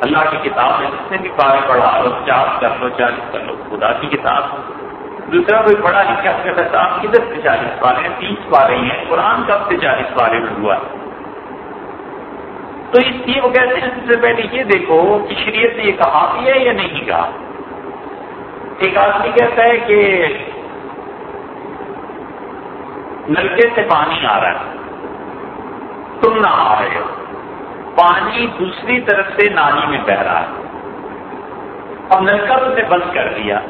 اللہ کی کتاب میں جس نے بھی بارے پڑھا لو چار کر لو، چالیس کر لو، خدا کی کتاب دوسرا کوئی پڑھا لکھا صاحب کدھر سے چالیس بارے ہیں تیس بارے ہیں، قرآن کب سے چالیس بارے میں ہوا ہے۔ تو اس لیے وہ کہتے ہیں، سب سے پہلے یہ دیکھو کہ شریعت نے یہ کہا بھی ہے یا نہیں کہا۔ ایک آدمی کہتا ہے کہ نلکے سے پانی آ رہا ہے۔ تم نہ آ رہے ہو۔ پانی دوسری طرف سے نالی میں بہ رہا ہے۔ اب نلکا تم نے بند کر دیا۔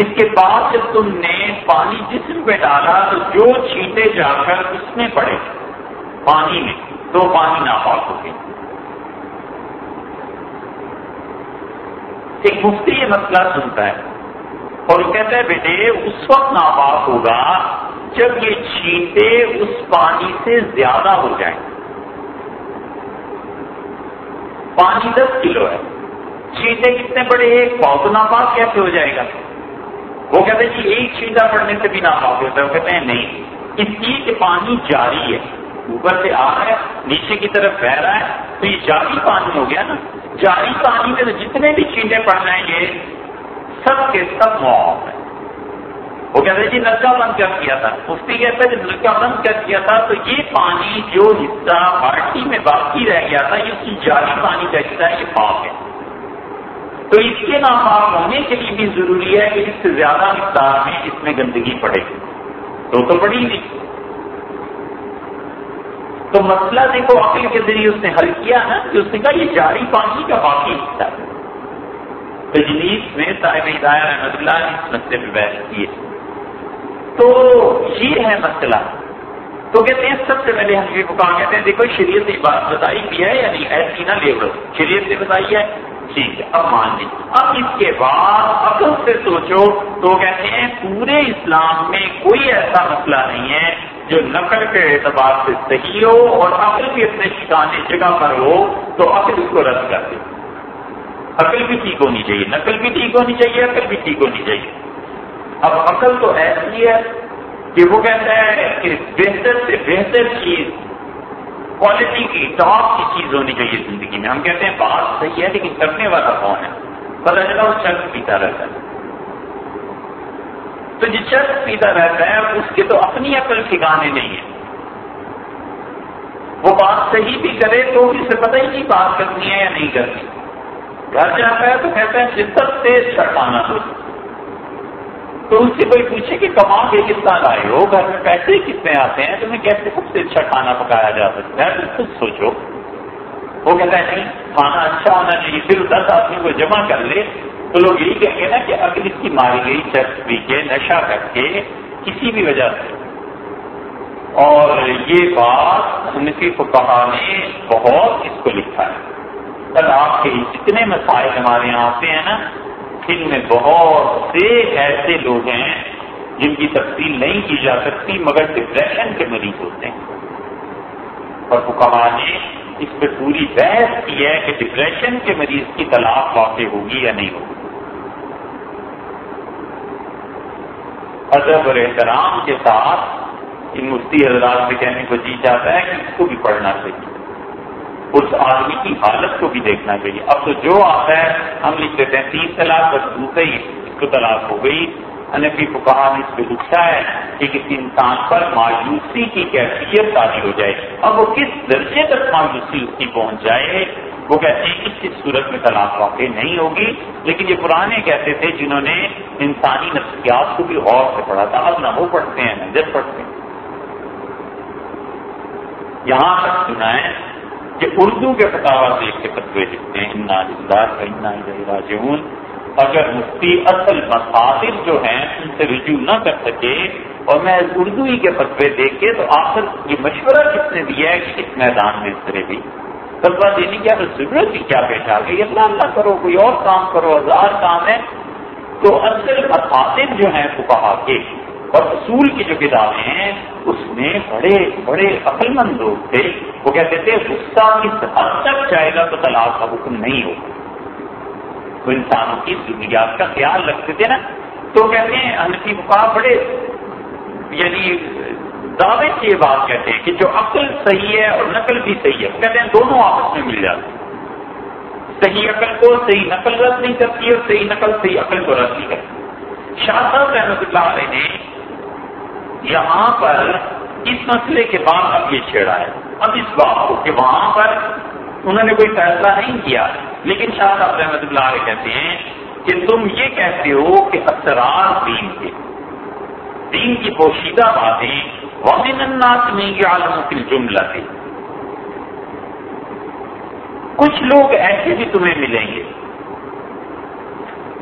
اس کے بعد جب تم نے پانی جسم پہ ڈالا تو جو چھینٹے جا کر اس میں پڑے، پانی میں، تو پانی ناپاک ہو گئی ایک مفتی یہ مسئلہ سنتا ہے اور کہتا ہے، بیٹے، اس وقت ناپاک ہوگا جب یہ چھینٹے اس پانی سے زیادہ ہو جائیں۔ پانی دس کلو ہے۔ چھینٹے کتنے بڑے ایک پاؤ تو ناپاک کیسے ہو جائے گا؟ وہ کہتے ہیں کہ ایک چھینٹا پڑنے سے بھی ناپاک ہوتا ہے، وہ کہتے ہیں نہیں۔ اس لیے کہ پانی جاری ہے۔ اوپر سے آ رہا ہے، نیچے کی طرف بہ رہا ہے۔ تو یہ جاری پانی ہو گیا نا۔ جاری پانی میں جتنے بھی چیزیں پڑ جائیں گے سب کے سب معاف ہے وہ کہتے جی نلکا بند کر دیا تھا۔ مفتی کہتا ہے جب نلکا بند کر دیا تھا، تو یہ پانی جو حصہ بالٹی میں باقی رہ گیا تھا، یہ اس کی جاری پانی کا حصہ ہے، یہ پاک ہے۔ تو اس کے ناپاک ہونے کے لیے بھی ضروری ہے کہ اس سے زیادہ مقدار میں اس میں گندگی پڑے۔ تو تو پڑی نہیں تو مسئلہ دیکھو عقل کے ذریعے اس نے حل کیا نا کہ اس نے کہا، یہ جاری پانی کا باقی حصہ ہے۔ تجلیس میں صاحب ہدایہ رحمت اللہ نے اس مسئلے پہ بحث کیے تو یہ ہے مسئلہ۔ تو کہتے ہیں، سب سے پہلے ہم یہ کہا کہتے ہیں، دیکھو، شریعت نے بات بتائی بھی ہے یا نہیں ایسی نہ لے لو شریعت نے بتائی ہے ٹھیک ہے، اب مان لی اب اس کے بعد عقل سے سوچو، تو کہتے ہیں پورے اسلام میں کوئی ایسا مسئلہ نہیں ہے جو نقل کے اعتبار سے صحیح ہو اور عقل بھی اپنے ٹھکانے جگہ پر ہو، تو عقل اس کو رد کر دے۔ عقل بھی ٹھیک ہونی چاہیے، نقل بھی ٹھیک ہونی چاہیے، عقل بھی ٹھیک ہونی چاہیے۔ اب عقل تو ایسی ہے کہ وہ کہتا ہے کہ بہتر سے بہتر چیز کوالٹی کی ٹاپ کی چیز ہونی چاہیے زندگی میں۔ ہم کہتے ہیں بات صحیح ہے لیکن کرنے والا کون ہے؟ پتا چلا وہ چرچ پیتا رہتا ہے۔ تو جو چرچ پیتا رہتا ہے، اس کے تو اپنی عقل ٹھکانے نہیں ہے وہ بات صحیح بھی کرے تو اسے پتہ ہی نہیں بات کرنی ہے یا نہیں کرنی۔ گھر جاتا ہے تو کہتے ہیں شدت سے چڑھانا تو تو اس سے کوئی پوچھے کہ کما کے کتنا لائے ہو؟ گھر میں پیسے کتنے آتے ہیں؟ تمہیں کیسے سب سے اچھا کھانا پکایا جا سکتا ہے۔ خود سوچو۔ وہ کہتا ہے، نہیں، کھانا اچھا ہونا چاہیے۔ پھر دس آدمی کو جمع کر لے۔ تو لوگ یہی کہیں گے نا کہ اگر اس کی ماری گئی چرچ پی کے، نشہ کر کے کسی بھی وجہ سے۔ اور یہ بات نصیف کہا نے بہت اس کو لکھا ہے۔ کل آپ کے جتنے مسائل ہمارے یہاں آتے ہیں نا ان میں بہت سے ایسے لوگ ہیں جن کی تفصیل نہیں کی جا سکتی، مگر ڈپریشن کے مریض ہوتے ہیں۔ اور حکما نے اس پہ پوری بحث کی ہے کہ ڈپریشن کے مریض کی طلاق واقع ہوگی یا نہیں ہوگی۔ ادب اور احترام کے ساتھ ان مفتی حضرات سے کہنے کو جی چاہتا ہے کہ اس کو بھی پڑھنا چاہیے۔ اس آدمی کی حالت کو بھی دیکھنا چاہیے۔ اب تو جو آتا ہے ہم لکھ دیتے ہیں تین طلاق بس دوسرے ہی، اس کو طلاق ہو گئی۔ انفی کو کہا نے اس پہ لکھا ہے کہ کسی انسان پر مایوسی کی کیفیت تازی ہو جائے اب وہ کس درجے تک مایوسی اس کی پہنچ جائے۔ وہ کہتے ہیں کہ اس صورت میں طلاق واقع نہیں ہوگی، لیکن یہ پرانے کہتے تھے جنہوں نے انسانی نفسیات کو بھی غور سے پڑھا تھا۔ اب نہ وہ پڑھتے ہیں، نہ جب پڑھتے ہیں۔ یہاں تک سنا ہے کہ اردو کے فتوا سے کے فتوے لکھتے ہیں، انا راجعون۔ اگر مفتی اصل مصادر جو ہیں، ان سے رجوع نہ کر سکے اور میں اردو ہی کے فتوے دیکھ کے تو آخر یہ مشورہ کس نے دیا ہے کہ اس میدان میں اس طرح بھی؟ فتوا دینے کی اگر ضرورت ہی کیا پیش آ گئی، اللہ اللہ کرو، کوئی اور کام کرو، ہزار کام ہے تو اصل مصادر جو ہیں فکہ کے اور اصول کی جو کتابیں ہیں، اس میں بڑے بڑے عقل مند لوگ تھے۔ وہ کہتے تھے غصہ کس حد تک جائے گا تو طلاق کا حکم نہیں ہوگا۔ تو انسانوں کی دنیات کا خیال رکھتے تھے نا۔ تو کہتے ہیں انفی مقام بڑے یعنی دعوے سے یہ بات کہتے ہیں کہ جو عقل صحیح ہے اور نقل بھی صحیح ہے کہتے ہیں دونوں آپس میں مل جاتے ہیں۔ صحیح عقل کو صحیح نقل رد نہیں کرتی اور صحیح نقل صحیح عقل کو رد نہیں کرتی۔ شاہ صاحب رحمۃ اللہ علیہ نے یہاں پر اس مسئلے کے بعد اب یہ چھیڑا ہے۔ اب اس بات کو کہ وہاں پر انہوں نے کوئی فیصلہ نہیں کیا۔ لیکن شاہ صاحب رحمۃ اللہ علیہ کہتے ہیں کہ تم یہ کہتے ہو کہ اسرار دین کے۔ دین کی پوشیدہ باتیں وامن الناس میں یہ عالم کی جملہ تھی کچھ لوگ ایسے بھی تمہیں ملیں گے۔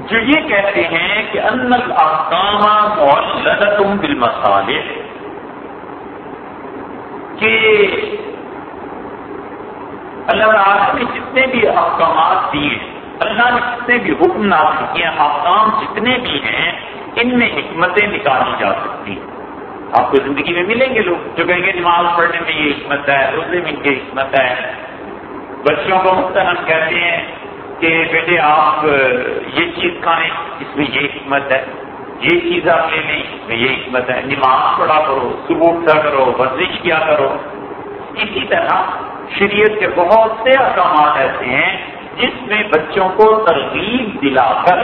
جو یہ کہتے ہیں کہ ان الاحکام اور لدتم بالمصالح کہ اللہ تعالیٰ نے جتنے بھی احکامات دیے، اللہ نے جتنے بھی حکم نافذ کیے، احکام جتنے بھی ہیں، ان میں حکمتیں نکالی جا سکتی ہیں۔ آپ کو زندگی میں ملیں گے لوگ جو کہیں گے نماز پڑھنے میں یہ حکمت ہے، روزے میں کی حکمت ہے۔ بچوں کو مختلف کہتے ہیں کہ بیٹے آپ، یہ چیز کھائیں اس میں یہ حکمت ہے۔ یہ چیز آپ لے لیں، اس میں یہ حکمت ہے۔ نماز پڑھا کرو صبح اٹھا کرو، ورزش کیا کرو۔ اسی طرح شریعت کے بہت سے احکامات ایسے ہیں جس میں بچوں کو ترغیب دلا کر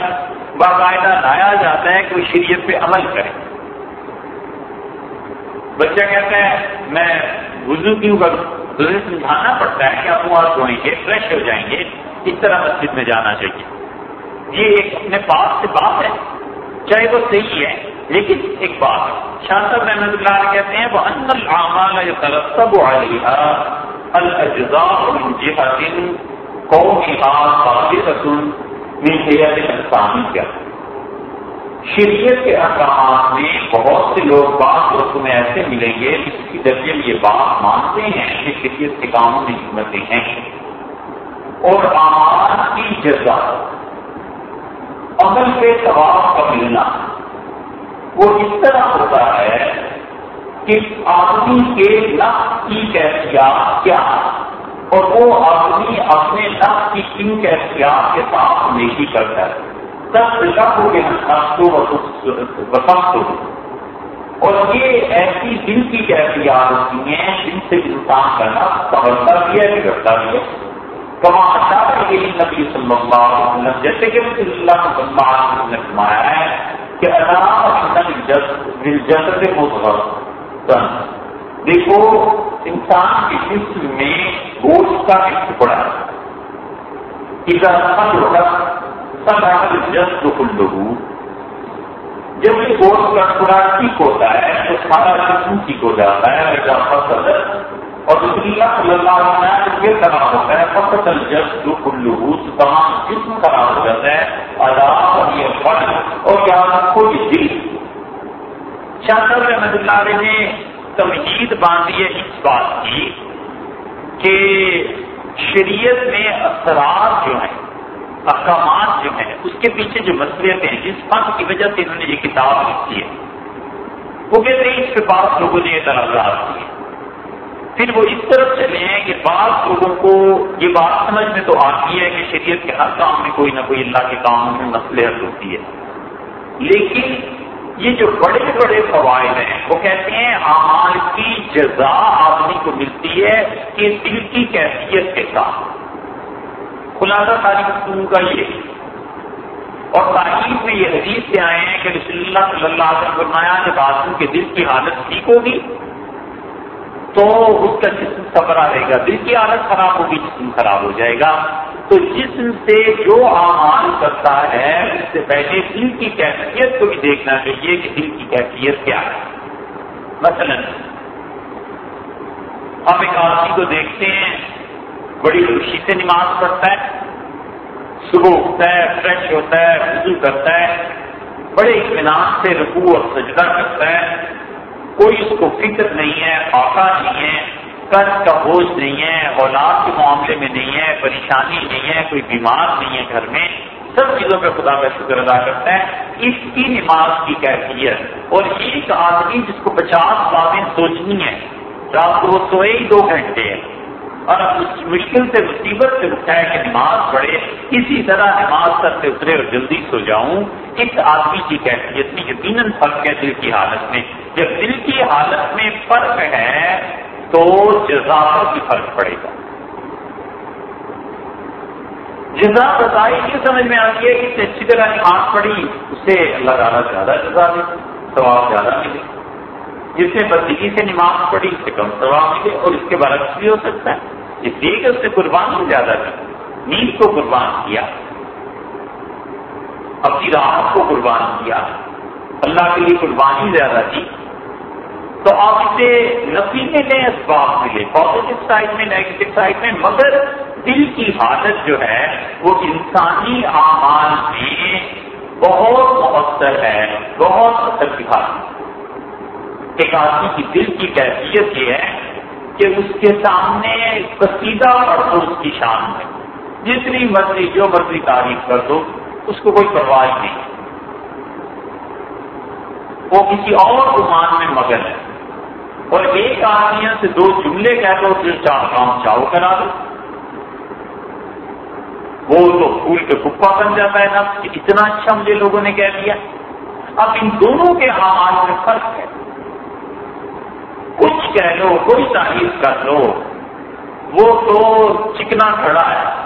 باقاعدہ لایا جاتا ہے کہ وہ شریعت پہ عمل کرے۔ بچہ کہتا ہے، میں وضو کیوں کروں؟ تو سمجھانا پڑتا ہے کہ آپ وہاں دھوئیں گے، فریش ہو جائیں گے۔ اس طرح مسجد میں جانا چاہیے۔ یہ ایک اپنے پاس سے بات ہے۔ چاہے وہ صحیح ہے، لیکن ایک بات شاہ صاحب رحمت اللہ علیہ کہتے ہیں وہ ان العمال يترتب عليها الاجزاء من جهه قومها صادقه من هيئه الانسانيه شریعت کے احکامات میں بہت سے لوگ بعض وقت میں ایسے ملیں گے جس کی درجے یہ بات مانتے ہیں کہ شریعت کے کاموں میں حکمتیں ہیں۔ اور آمان کی جزا۔ عمل کے ثواب کا ملنا۔ وہ اس طرح ہوتا ہے کہ آدمی کے نفس کی کیفیات کیا اور وہ آدمی اپنے نفس کی کن کیفیات کے ساتھ نیکی کرتا ہے۔ ہو اور یہ ایسی دل کی کیفیات ہوتی ہیں جن سے انسان کا نفس سمجھتا بھی ہے، بگڑتا بھی ہے۔ کما اشار نبی صلی اللہ علیہ وسلم. جیسے کہ رسول اللہ صلی اللہ نے فرمایا ہے کہ جسد متغر دیکھو، انسان کے جسم میں گوشت کا ایک ٹکڑا ہے۔ سب جس کو جب یہ گوشت کا ٹکڑا ٹھیک ہوتا ہے، تو سارا جسم ٹھیک ہو جاتا ہے۔ اور رسول اللہ صلی اللہ علیہ وسلم یہ خراب ہوتا ہے۔ فقط الجس کلو تمام جسم خراب ہو جاتا ہے۔ آداب اور یہ فرق اور کیا کو یہ دل شاہ صاحب رحمت اللہ علیہ نے تمہید باندھی ہے اس بات کی کہ شریعت میں اثرات جو ہیں، احکامات جو ہیں، اس کے پیچھے جو مسئلے ہیں، جس فن کی وجہ سے انہوں نے یہ کتاب لکھی ہے۔ وہ کہتے ہیں اس کے پاس لوگوں نے اعتراضات کیے۔ پھر وہ اس طرف چلے ہیں کہ بعض لوگوں کو یہ بات سمجھ میں تو آتی ہے کہ شریعت کے ہر کام میں کوئی نہ کوئی اللہ کے کام میں مسلحت ہوتی ہے۔ لیکن یہ جو بڑے بڑے فوائد ہیں، وہ کہتے ہیں، اعمال کی جزا آدمی کو ملتی ہے کہ دل کی کیفیت کے ساتھ۔ خلاصہ تاریخ کا یہ اور تاریخ میں یہ حدیث سے آئے ہیں کہ رسول اللہ صلی اللہ علیہ وسلم فرمایا، جب آدمی کے دل کی حالت ٹھیک ہوگی تو اس کا جسم سبرا رہے گا، دل کی حالت خراب ہوگی، جسم خراب ہو جائے گا۔ تو جسم سے جو آمان کرتا ہے، اس سے پہلے دل کی کیفیت کو بھی دیکھنا چاہیے کہ دل کی کیفیت کیا ہے۔ مثلا، ہم ایک آدمی کو دیکھتے ہیں، بڑی خوشی سے نماز پڑھتا ہے۔ صبح اٹھتا ہے، فریش ہوتا ہے، وضو کرتا ہے۔ بڑے اطمینان سے رکوع اور سجدہ کرتا ہے۔ کوئی اس کو فکر نہیں ہے، آقا نہیں ہے قرض کا بوجھ نہیں ہے، اولاد کے معاملے میں نہیں ہے، پریشانی نہیں ہے، کوئی بیمار نہیں ہے گھر میں۔ سب چیزوں پہ خدا کا شکر ادا کرتا ہے۔ اس کی نماز کی کیفیت۔ اور ایک آدمی جس کو پچاس باتیں سوچنی ہے رات کو وہ سوئے ہی دو گھنٹے ہیں اور مشکل سے، مصیبت سے اٹھا ہے کہ نماز پڑھے۔ اسی طرح نماز سر سے اترے اور جلدی سو جاؤں۔ اس آدمی کی کیفیت میں یقیناً فرق ہے دل کی حالت میں۔ جب دل کی حالت میں فرق ہے تو جزا پر بھی فرق پڑے گا۔ جزا بتائی یہ سمجھ میں آتی ہے کہ اس اچھی طرح نماز پڑھی، اسے اللہ تعالیٰ زیادہ جزا دے، ثواب زیادہ ملے۔ جس نے بندگی سے نماز پڑھی اس سے کم ثواب ملے اور اس کے برعکس بھی ہو سکتا ہے۔ اس لیے کہ اس نے قربان زیادہ کی نیند کو قربان کیا۔ اپنی راحت کو قربان کیا۔ اللہ کے لیے قربانی زیادہ کی تو آپ اسے نفی میں نئے اسباب ملے پازیٹو سائڈ میں نیگیٹو سائڈ میں، مگر دل کی حالت جو ہے، وہ انسانی اعمال میں بہت مؤثر ہے، بہت اثر دکھاتی ایک آدمی کی دل کی کیفیت یہ ہے کہ اس کے سامنے قصیدہ اور اس کی شان ہے۔ جتنی مرضی جو مرضی تعریف کر دو، اس کو کوئی پرواہ نہیں۔ وہ کسی اور گمان میں مگن ہے۔ اور ایک آدمی سے دو جملے کہہ دو، پھر چار کام چاؤ کرا دو۔ وہ تو پھول کے کپا بن جاتا ہے نا اتنا اچھا مجھے لوگوں نے کہہ دیا۔ اب ان دونوں کے آواز میں فرق ہے۔ کچھ کہہ لو کوئی تعریف کر لو وہ تو چکنا کھڑا ہے۔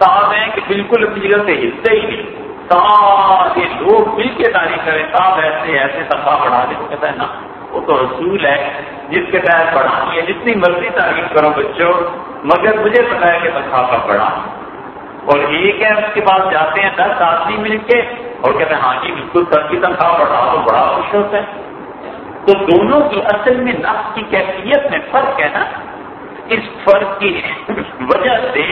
صاحب ہے کہ بالکل اپنی سے ہلتے ہی نہیں۔ سارے لوگ مل کے تعریف کریں، صاحب ایسے ایسے تنخواہ بڑھا دے کہتا ہے نا وہ تو رسول ہے، جس کے تحت پڑھانی ہے، جتنی مرضی تعریف کرو بچوں۔ مگر مجھے پتا ہے کہ تنخواہ کا پڑھا اور ایک ہے، اس کے پاس جاتے ہیں دس آدمی مل کے۔ اور کہتے ہیں ہاں جی بالکل، سب کی تنخواہ بڑھا تو بڑا خوش ہوتا ہے تو دونوں کی اصل میں نفس کی کیفیت میں فرق ہے نا، اس فرق کی وجہ سے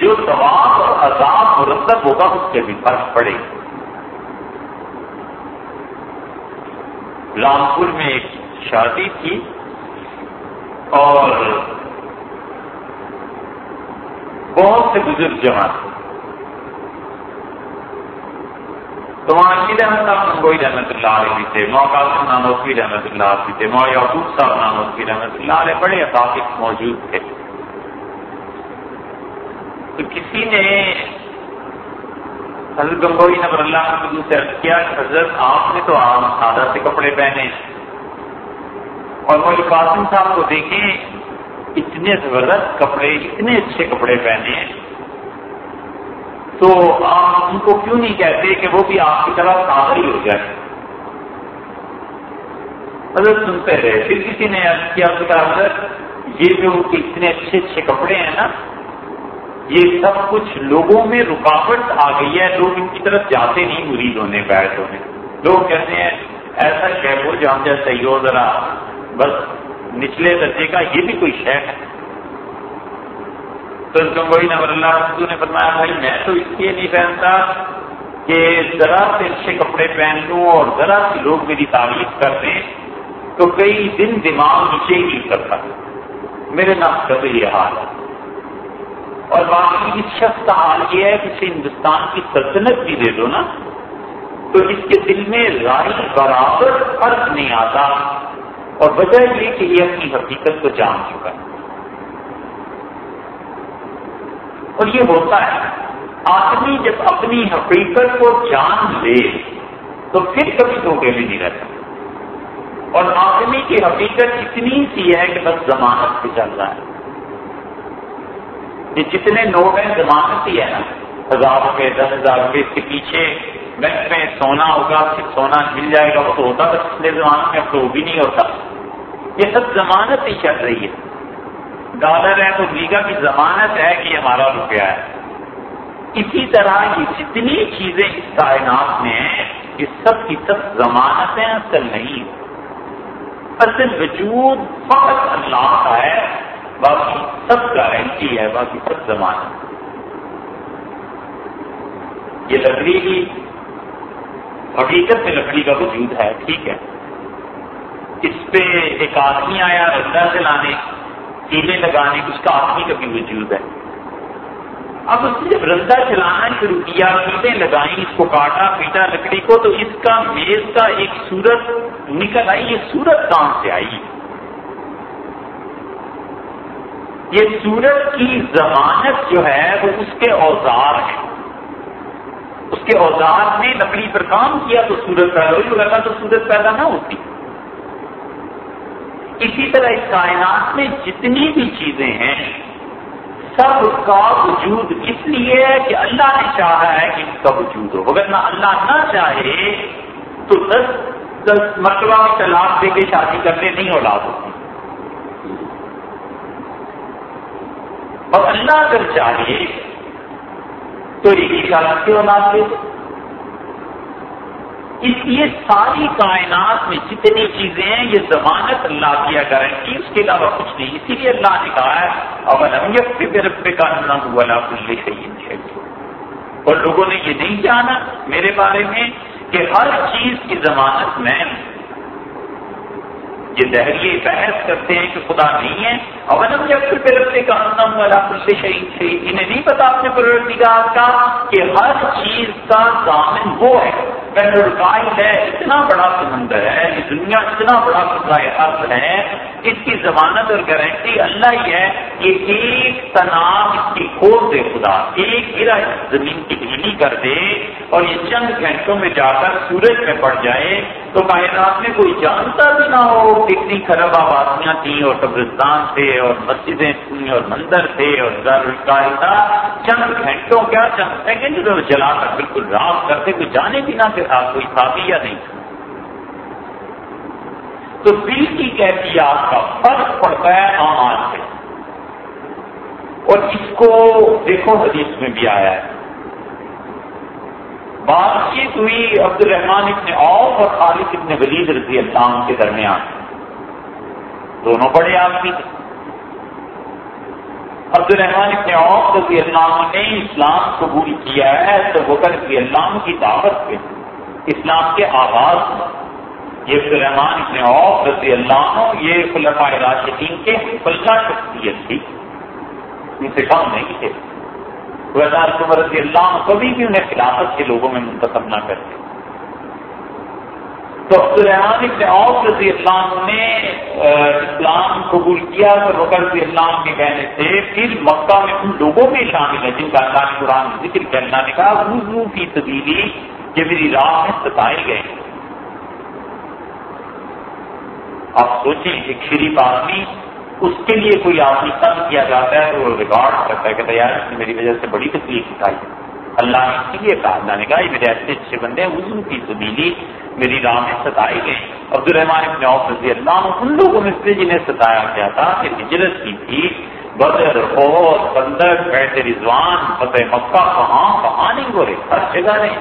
جو ثواب اور عذاب مرتب ہوگا، اس کے بھی فرق پڑے گا رامپور میں ایک شادی تھی اور بہت سے بزرگ جمع تھے۔ تو وہاں احمد صاحب گنگوئی اللہ علیہ تھے اللہ علیہ تھے مو یعقوب صاحب اللہ علیہ بڑے موجود تھے تو کسی نے حضرت گنگوئی نبر اللہ سے عرض کیا حضرت آپ نے تو عام سادہ سے کپڑے پہنے اور مول قاسم صاحب کو دیکھیں اتنے زبردست کپڑے اتنے اچھے کپڑے پہنے ہیں تو آپ ان کو کیوں نہیں کہتے کہ وہ بھی آپ کی طرح سادہ ہو جائے؟ حضرت سنتے رہے پھر کسی نے کیا حضرت، یہ جو اتنے اچھے اچھے کپڑے ہیں نا، یہ سب کچھ لوگوں میں رکاوٹ آ گئی ہے، لوگ ان کی طرف جاتے نہیں مرید ہونے، بیٹھ ہونے۔ لوگ کہتے ہیں، ایسا شہ ہو جام جیسا ہی ہو، ذرا بس نچلے درجے کا، یہ بھی کوئی شہ ہے۔ تو وہی نور اللہ نے فرمایا، بھائی میں تو اس لیے نہیں پہنتا کہ ذرا سے اچھے کپڑے پہن لوں اور ذرا سے لوگ میری تعریف کر دیں، تو کئی دن دماغ نیچے ہی نہیں کرتا۔ میرے نفس کا تو یہ حال ہے۔ اور باقی اس شخص کا حال یہ ہے کہ اسے ہندوستان کی سلطنت بھی دے دو نا، تو اس کے دل میں رائے برابر فرق نہیں آتا۔ اور وجہ یہ کہ یہ اپنی حقیقت کو جان چکا ہے۔ اور یہ ہوتا ہے، آدمی جب اپنی حقیقت کو جان لے تو پھر کبھی دھوکے میں نہیں رہتا۔ اور آدمی کی حقیقت اتنی سی ہے کہ بس ضمانت پہ چل رہا ہے۔ یہ جتنے نوٹ ہیں، ضمانت ہی ہے نا۔ ہزار روپے دس ہزار روپے اس کے پیچھے بینک میں سونا ہوگا، پھر سونا مل جائے گا وہ تو ہوتا تو پچھلے زمانے میں اب تو بھی نہیں ہوتا۔ یہ سب ضمانت ہی چل رہی ہے۔ ڈالر ہے تو لیگا کی ضمانت ہے کہ ہمارا روپیہ ہے۔ اسی طرح یہ جتنی چیزیں اس کائنات میں ہیں یہ سب کی سب ضمانتیں اصل نہیں۔ اصل وجود فقط اللہ کا ہے، باقی سب گارنٹی ہے، باقی سب ضمانت۔ یہ لکڑی کی حقیقت میں لکڑی کا وجود ہے، ٹھیک ہے۔ اس پہ ایک آدمی آیا رندا سے لانے۔ کیلے لگانے اس کا آدمی کا بھی وجود ہے۔ اب اس نے جب رندا چلانا شروع کیا کیلیں لگائی اس کو کاٹا، پیٹا لکڑی کو، تو اس کا میز کا ایک سورت نکل آئی، یہ سورت کہاں سے آئی؟ یہ سورت کی ضمانت جو ہے، وہ اس کے اوزار ہے۔ اس کے اوزار نے لکڑی پر کام کیا تو سورت پیدا ہوئی لگا تو سورت پیدا نہ ہوتی۔ اسی طرح اس کائنات میں جتنی بھی چیزیں ہیں، سب کا وجود اس لیے ہے کہ اللہ نے چاہا ہے کہ اس کا وجود ہو۔ اگر نہ اللہ نہ چاہے، تو دس دس مرتبہ طلاق دے کے شادی کرنے نہیں اولاد ہوتی۔ اور اللہ اگر چاہے، تو ایک ہی شادی کی اولاد دے۔ اس لیے ساری کائنات میں جتنی چیزیں ہیں، یہ ضمانت اللہ کیا گارنٹی اس کے علاوہ کچھ نہیں۔ اسی لیے اللہ نے کہا ہے بے رب کا نام ہوا ہے اور لوگوں نے یہ نہیں جانا میرے بارے میں کہ ہر چیز کی ضمانت میں یہ دہریے بحث کرتے ہیں کہ خدا نہیں ہے۔ اونم جب پھر ربے کا انم والا سے شہید تھے۔ انہیں نہیں پتا اپنے پروردگار کا کہ ہر چیز کا ضامن وہ ہے۔ بین ہے۔ اتنا بڑا سمندر ہے۔ یہ دنیا اتنا بڑا خدائے ارض ہے۔ اس کی ضمانت اور گارنٹی اللہ ہی ہے کہ ایک تناب اس کی کھول دے خدا۔ ایک گرا زمین کی ڈھیلی کر دے۔ اور یہ چند گھنٹوں میں جا کر سورج میں پڑ جائے تو کائنات میں کوئی جانتا بھی نہ ہو۔ کتنی خراب آبادیاں تھیں اور قبرستان تھے اور مسجدیں تھیں اور مندر تھے اور تھا چند گھنٹوں کیا چند سیکنڈ جلا کر بالکل راف کرتے کوئی جانے بھی نہ تھا کوئی تھا بھی یا نہیں۔ تو دل کی کیفیات کا فرق پڑتا ہے آمان سے اور اس کو دیکھو، حدیث میں بھی آیا ہے۔ بات چیت ہوئی عبد الرحمان ابن اوف اور خالد ابن ولید رضی اللہ عنہ کے درمیان۔ دونوں بڑے آدمی تھے۔ عبد الرحمان ابن اوف رضی اللہ عنہ نے اسلام قبول کیا ہے تو وہ کر رضی اللہ عنہ کی دعوت پہ اسلام کے آغاز میں۔ یہ عبد الرحمان ابن اوف رضی اللہ عنہ، یہ خلفاء راشدین کے فلسہ شخصیت تھی۔ ان سے کم نہیں تھے۔ رضی اللہ کبھی بھی انہیں خلافت کے لوگوں میں منتخب نہ کرتے۔ تو عبدالرحمان ابن عوف رضی اللہ نے اسلام قبول کیا تو بکر رضی اللہ کے کہنے سے پھر مکہ میں ان لوگوں میں شامل ہے جن کا اللہ نے قرآن ذکر کیا، اللہ نے کہا روزو کی تبدیلی کہ میری راہ میں ستائے گئے۔ آپ سوچیں ایک شریف آدمی اس کے لیے کوئی آدمی تنگ کیا جاتا ہے تو وہ ریکارڈ کرتا ہے کہ یار اس نے میری وجہ سے بڑی تکلیف اٹھائی ہے۔ اللہ نے اسی لیے کہا اللہ نے کہا یہ میرے ایسے اچھے بندے ہیں، حضور کی سبیلی میری راہ میں ستائے گئے۔ عبد الرحمان ابن عوف رضی اللہ عنہ، ان لوگوں میں سے جنہیں ستایا گیا تھا کہ ہجرت کی تھی۔ بدر اور بندر، بیت رضوان، فتح مکہ، کہاں کہاں نہیں ہو رہے ہر جگہ نہیں۔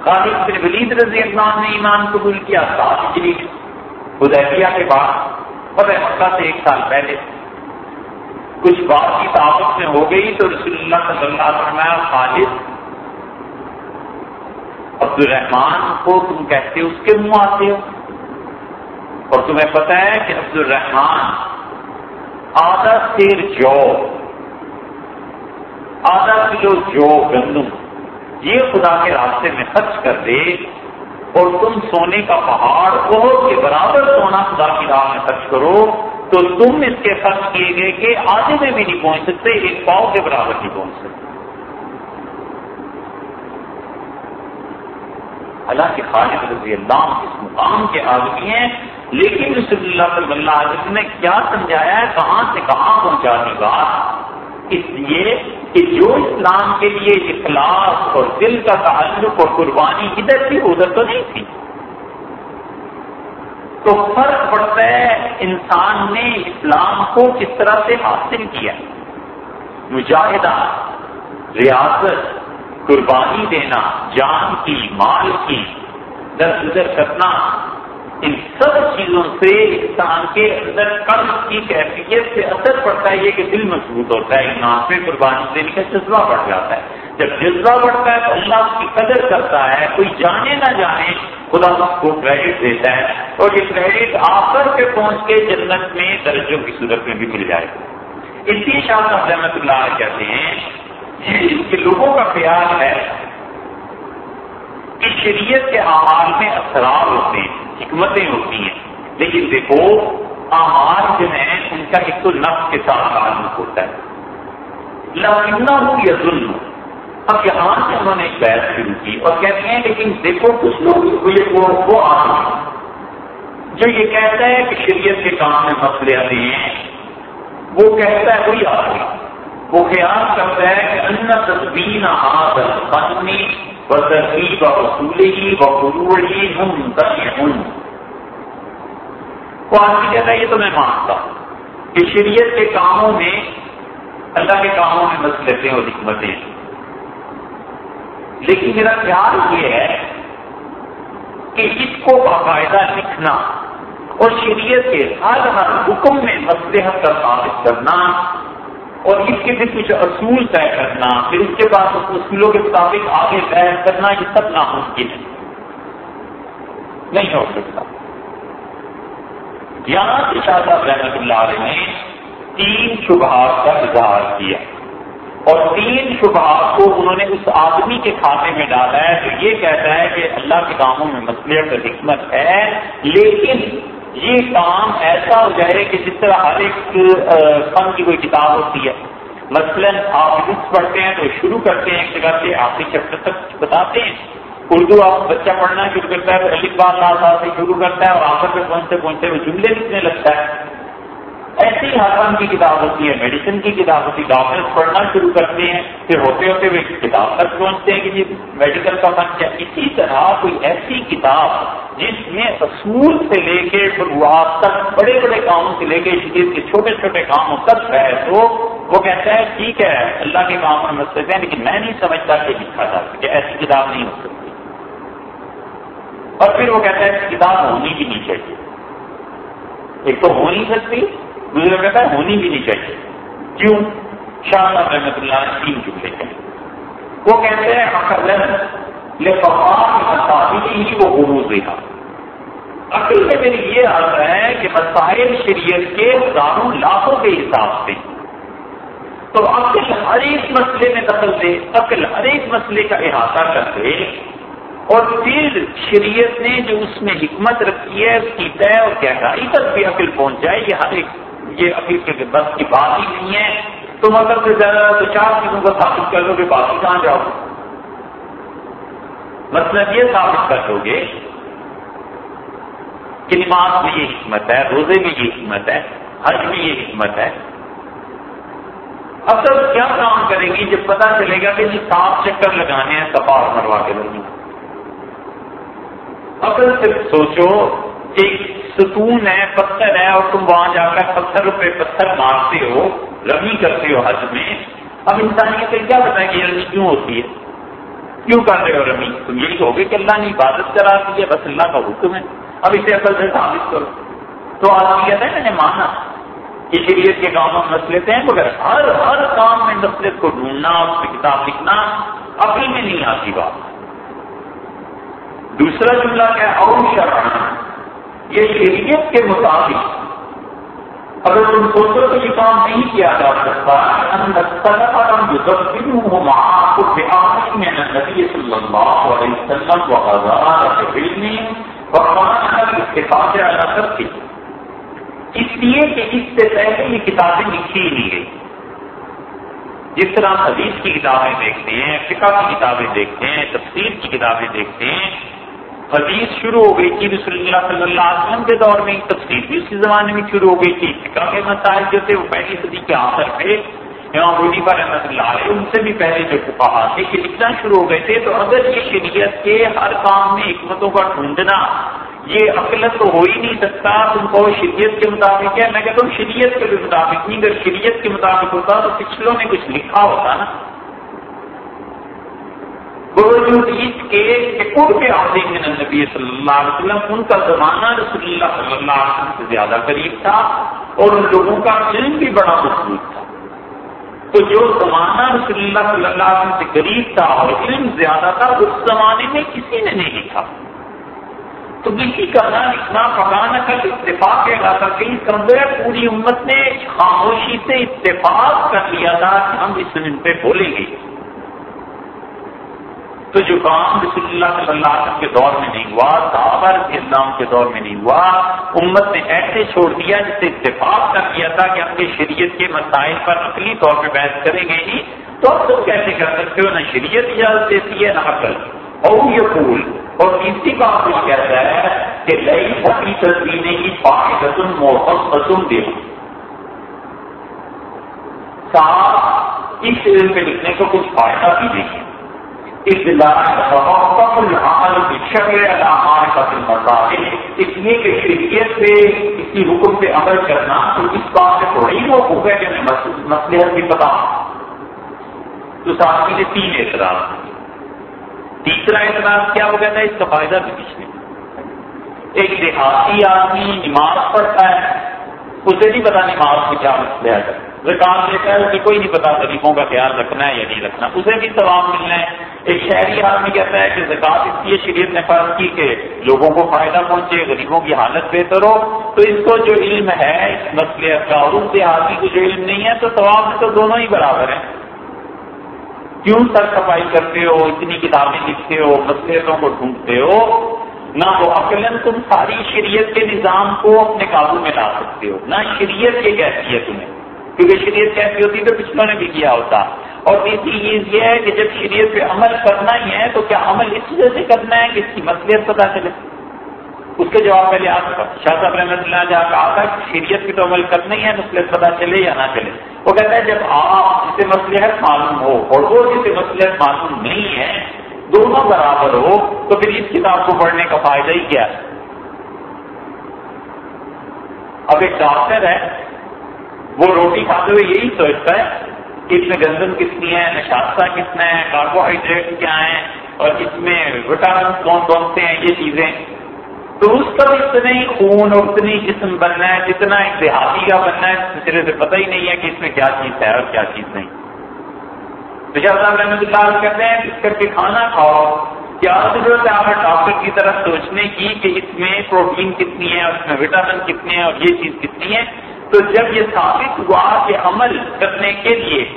خالد بن ولید رضی اللہ نے ایمان قبول کیا تھا ہجری خدیبیہ کے بعد، فتح مکہ سے ایک سال پہلے۔ کچھ بات کی تعبت میں ہو گئی تو رسول اللہ صلی اللہ علیہ وسلم خالد عبد الرحمان کو تم کہتے اس کے منہ آتے ہو۔ اور تمہیں پتہ ہے کہ عبد الرحمان آدھا سیر جو، آدھا کلو جو گندم، یہ خدا کے راستے میں خرچ کر دے اور تم سونے کا پہاڑ بہت کے برابر سونا خدا کی راہ میں خرچ کرو۔ تو تم اس کے خرچ کیے گئے کہ آدھے میں بھی نہیں پہنچ سکتے، ایک پاؤ کے برابر نہیں پہنچ سکتے۔ حالانکہ خالد رضی اللہ اس مقام کے آدمی ہیں، لیکن رسول اللہ صلی اللہ علیہ وسلم نے کیا سمجھایا ہے؟ کہاں سے کہاں پہنچانے کا اس لیے کہ جو اسلام کے لیے اخلاص اور دل کا تعلق اور قربانی ادھر تھی ادھر تو نہیں تھی۔ تو فرق پڑتا ہے انسان نے اسلام کو کس طرح سے حاصل کیا۔ مجاہدہ، ریاست، قربانی دینا، جان کی، مال کی، در گزر کرنا، ان سب چیزوں سے انسان کے اندر قرض کی کیفیت سے اثر پڑتا ہے۔ یہ کہ دل مضبوط ہوتا ہے، ایمان پہ قربانی دینے کا جذبہ بڑھ جاتا ہے۔ جب جذبہ بڑھتا ہے تو اللہ اس کی قدر کرتا ہے، کوئی جانے نہ جانے خدا اس کو کریڈٹ دیتا ہے اور یہ کریڈٹ آخر پہ پہنچ کے جنت میں درجوں کی صورت میں بھی مل جائے گا۔ اسی شاہ رحمت اللہ کہتے ہیں کہ لوگوں کا خیال ہے کہ شریعت کے اعمال میں اثرات ہوتے ہیں، حکمتیں ہوتی ہیں، لیکن دیکھو آمار جو ہیں، ان کا ایک تو نفس کے ساتھ تعلق ہوتا ہے۔ لمنا ہوں یا ظلم اب یہاں سے انہوں نے ایک بحث شروع کی اور کہتے ہیں لیکن دیکھو کچھ لوگ وہ آدمی جو یہ کہتا ہے کہ شریعت کے کام میں مسئلے آتے ہیں، وہ کہتا ہے وہی آدمی وہ خیال کرتا ہے کہ ان تصویر آدمی ترقی و وصولی ہی و قرور ہی ہوں ہوں وہ آدمی کہتا ہے، یہ تو میں مانتا ہوں کہ شریعت کے کاموں میں، اللہ کے کاموں میں مسئلے اور حکمتیں لیکن میرا خیال یہ ہے کہ اس کو باقاعدہ لکھنا اور شریعت کے ہر ہر حکم میں مسلحت کا ثابت کرنا اور اس کے پھر کچھ اصول طے کرنا، پھر اس کے بعد اس اصولوں کے مطابق آگے بحث کرنا، یہ سب ناممکن ہے۔ نہیں ہو سکتا۔ یہاں سے شاہ صاحب رحمت اللہ علیہ نے تین شبہات کا اظہار کیا۔ اور تین شبہات کو انہوں نے اس آدمی کے کھاتے میں ڈالا ہے جو یہ کہتا ہے کہ اللہ کے کاموں میں مسئلہ حکمت ہے، لیکن یہ کام ایسا ہو جائے کہ جس طرح ہر ایک فن کی کوئی کتاب ہوتی ہے۔ مثلاً آپ پڑھتے ہیں تو شروع کرتے ہیں، ایک جگہ سے آخری چیپٹر تک بتاتے ہیں۔ اردو آپ بچہ پڑھنا شروع کرتا ہے تو علی بات سے شروع کرتا ہے اور آخر پہ پہنچتے پہنچتے وہ جملے لکھنے لگتا ہے۔ ایسی ہر کی کتاب ہوتی ہے میڈیسن کی کتاب ہوتی ہے ڈاکٹر پڑھنا شروع کرتے ہیں، پھر ہوتے ہوتے وہ کتاب تک پہنچتے ہیں کہ جی میڈیکل کا فن کیا۔ اسی طرح کوئی ایسی کتاب جس میں اصول سے لے کے شروعات تک بڑے بڑے کاموں سے لے کے شریف کے چھوٹے چھوٹے کاموں تک ہے تو وہ کہتا ہے، ٹھیک ہے، اللہ کے کام میں مسئلے ہیں، لیکن میں نہیں سمجھتا کہ لکھا جا سکے، ایسی کتاب نہیں ہو سکتی۔ اور پھر وہ کہتا ہے، کتاب ہونی بھی نہیں چاہیے۔ ایک تو ہو نہیں سکتی دوسرا کہتا ہے ہونی بھی نہیں چاہیے۔ کیوں؟ شاہ صاحب رحمت اللہ نے تین جملے ہیں۔ وہ کہتے ہیں ہی وہ غروض رہا عقل میں میری یہ آتا ہے کہ مسائل شریعت کے ہزاروں لاکھوں کے حساب سے۔ تو عقل ہر ایک مسئلے میں دخل دے عقل ہر ایک مسئلے کا احاطہ کر دے اور پھر شریعت نے جو اس میں حکمت رکھی ہے، اس کی طے اور گہرائی تک بھی عقل پہنچ جائے یہ ہر ایک یہ عقل کے بس کی بات ہی نہیں ہے۔ تم اگر سے زیادہ تو چار چیزوں کو ثابت کر لو گے، باقی کہاں جاؤ مطلب یہ ثابت کر دو گے کہ نماز میں یہ حکمت ہے، روزے میں یہ حکمت ہے، حج میں یہ حکمت ہے۔ اب تک کیا کام کریں گی جب پتا چلے گا کہ جی صاف چکر لگانے ہیں کپاس مروا کے لگی اصل صرف سوچو ایک ستون ہے، پتھر ہے اور تم وہاں جا کر پتھر پہ پتھر مارتے ہو، رمی کرتے ہو حج میں۔ اب انسانیت کیا بتائیں کہ رمی کیوں ہوتی ہے؟ کیوں کر رہے ہو رمی؟ تم یہی ہوگے کہ اللہ نے عبادت کرا دی ہے، بس اللہ کا حکم ہے۔ اب اسے اصل سے ثابت کرو۔ تو آدمی کہتا ہے، میں نے مانا کہ شریعت کے کاموں میں مسلط ہیں، مگر ہر ہر کام میں مسلط کو ڈھونڈنا، اس میں کتاب لکھنا اپنی میں نہیں آتی بات۔ دوسرا جملہ کیا اور شرح یہ شریعت کے مطابق اگر تم سوچو تو یہ کام نہیں کیا جا سکتا اس لیے کہ اس سے پہلے یہ کتابیں لکھی ہی نہیں گئی جس طرح حدیث کی کتابیں دیکھتے ہیں، فقہ کی کتابیں دیکھتے ہیں، تفسیر کی کتابیں دیکھتے ہیں حدیث شروع ہو گئی تھی رسول اللہ صلی اللہ علیہ وسلم کے دور میں تفصیل بھی اسی زمانے میں شروع ہو گئی تھی۔ فکا کے مسائل جو تھے، وہ پہلی صدی کے آخر پہ امام روڈی رحمۃ اللہ علیہ، ان سے بھی پہلے جو کہا تھے کہ لکھنا شروع ہو گئے تھے۔ تو اگر یہ شریعت کے ہر کام میں حکمتوں کا ڈھونڈنا یہ عقلت تو ہو ہی نہیں سکتا، تم کو شریعت کے مطابق ہے۔ میں کہتا ہوں شریعت کے مطابق نہیں۔ اگر شریعت کے مطابق ہوتا تو پچھلوں نے کچھ لکھا ہوتا نا۔ باوجود اس کے کہ ان کے آتے ہیں نبی صلی اللہ علیہ وسلم ان کا زمانہ رسول اللہ صلی اللہ علیہ وسلم سے زیادہ قریب تھا اور ان لوگوں کا علم بھی بڑا مضبوط تھا۔ تو جو زمانہ رسول اللہ صلی اللہ علیہ وسلم سے قریب تھا اور علم زیادہ تھا، اس زمانے میں کسی نے نہیں لکھا۔ تو کسی کا نہ لکھنا پکانا کر اتفاق کے علاقہ کہیں سمجھے پوری امت نے خاموشی سے اتفاق کر لیا تھا کہ ہم اس دن پہ بولیں گے۔ تو جو کام رسول اللہ صلی اللہ علیہ وسلم کے دور میں نہیں ہوا صحابہ اسلام کے دور میں نہیں ہوا۔ امت نے ایسے چھوڑ دیا جسے اتفاق کر دیا تھا کہ اپنی شریعت کے مسائل پر عقلی طور پہ بحث کریں گے ہی۔ تو اب تم کیسے کر سکتے ہو؟ نہ شریعت اجازت دیتی ہے، نہ عقل۔ اور یہ پھول اور تیسری بات یہ کہتا ہے کہ نئی پکی تصویریں کی پاک رسم موسم رسم دے صاف اس علم پہ لکھنے کو کچھ فائدہ بھی نہیں ہے۔ اس لیے کہ شریعت سے کسی حکم پہ عمل کرنا تو اس بات سے تھوڑی موقف ہے کہ میں مسئلہ بھی پتا تو ساتھی نے تین اعتراض۔ تیسرا اعتراض کیا ہو گیا تھا اس کا فائدہ بھی کچھ نہیں۔ ایک دیہاتی آدمی نماز پڑھتا ہے۔ اسے نہیں پتا نماز میں کیا مسئلہ ہے۔ زکات دیتا ہے اسے کوئی نہیں پتا، غریبوں کا خیال رکھنا ہے یا نہیں رکھنا۔ اسے بھی ثواب ملنا ہے۔ ایک شہری آدمی کہتا ہے کہ زکات اس لیے شریعت نے فرض کی کہ لوگوں کو فائدہ پہنچے، غریبوں کی حالت بہتر ہو۔ تو اس کو جو علم ہے، اس مسئلے کا اور اس آدمی کو جو علم نہیں ہے، تو ثواب میں تو دونوں ہی برابر ہیں۔ کیوں سر صفائی کرتے ہو، اتنی کتابیں لکھتے ہو، مسئلوں کو ڈھونڈتے ہو؟ نہ تو عقل تم ساری شریعت کے نظام کو اپنے قابو میں لا سکتے ہو، نہ شریعت کی کیسی ہے تمہیں کیونکہ شریعت کیسی ہوتی تو پچھلوں نے بھی کیا ہوتا۔ اور تیسری چیز یہ ہے کہ جب شریعت پہ عمل کرنا ہی ہے تو کیا عمل اس وجہ سے کرنا ہے کہ اس کی مسئلیت پتا چلے؟ اس کے جواب پہلے آپ شاہ صاحب رحمۃ اللہ جہاں کہا تھا کہ شریعت کی تو عمل کرنا ہی ہے مسئلت پتا چلے یا نہ چلے؟ وہ کہتا ہے جب آپ جسے مسلحت معلوم ہو اور وہ جسے مسلحت معلوم نہیں ہے، دونوں برابر ہو، تو پھر اس کتاب کو پڑھنے کا فائدہ ہی کیا ہے؟ اب ایک ڈاکٹر ہے، وہ روٹی کھاتے ہوئے یہی سوچتا ہے اس میں گندم کتنی ہے، نشاستہ کتنا ہے کاربوہائیڈریٹ کیا ہے اور اس میں وٹامن کون کون سے ہیں، یہ چیزیں۔ تو اس کا اتنا ہی خون اور اتنی جسم بننا ہے، جتنا ایک دیہاتی کا بننا ہے سرے سے پتہ ہی نہیں ہے کہ اس میں کیا چیز ہے اور کیا چیز نہیں۔ تو صاحب رحمۃ اللہ کہتے ہیں، اس کر کے کھانا کھاؤ کیا ضرورت ہے آپ ڈاکٹر کی طرف سوچنے کی کہ اس میں پروٹین کتنی ہے اور اس میں وٹامن کتنے ہیں اور یہ چیز کتنی ہے تو جب یہ ثابت ہوا کہ عمل کرنے کے لیے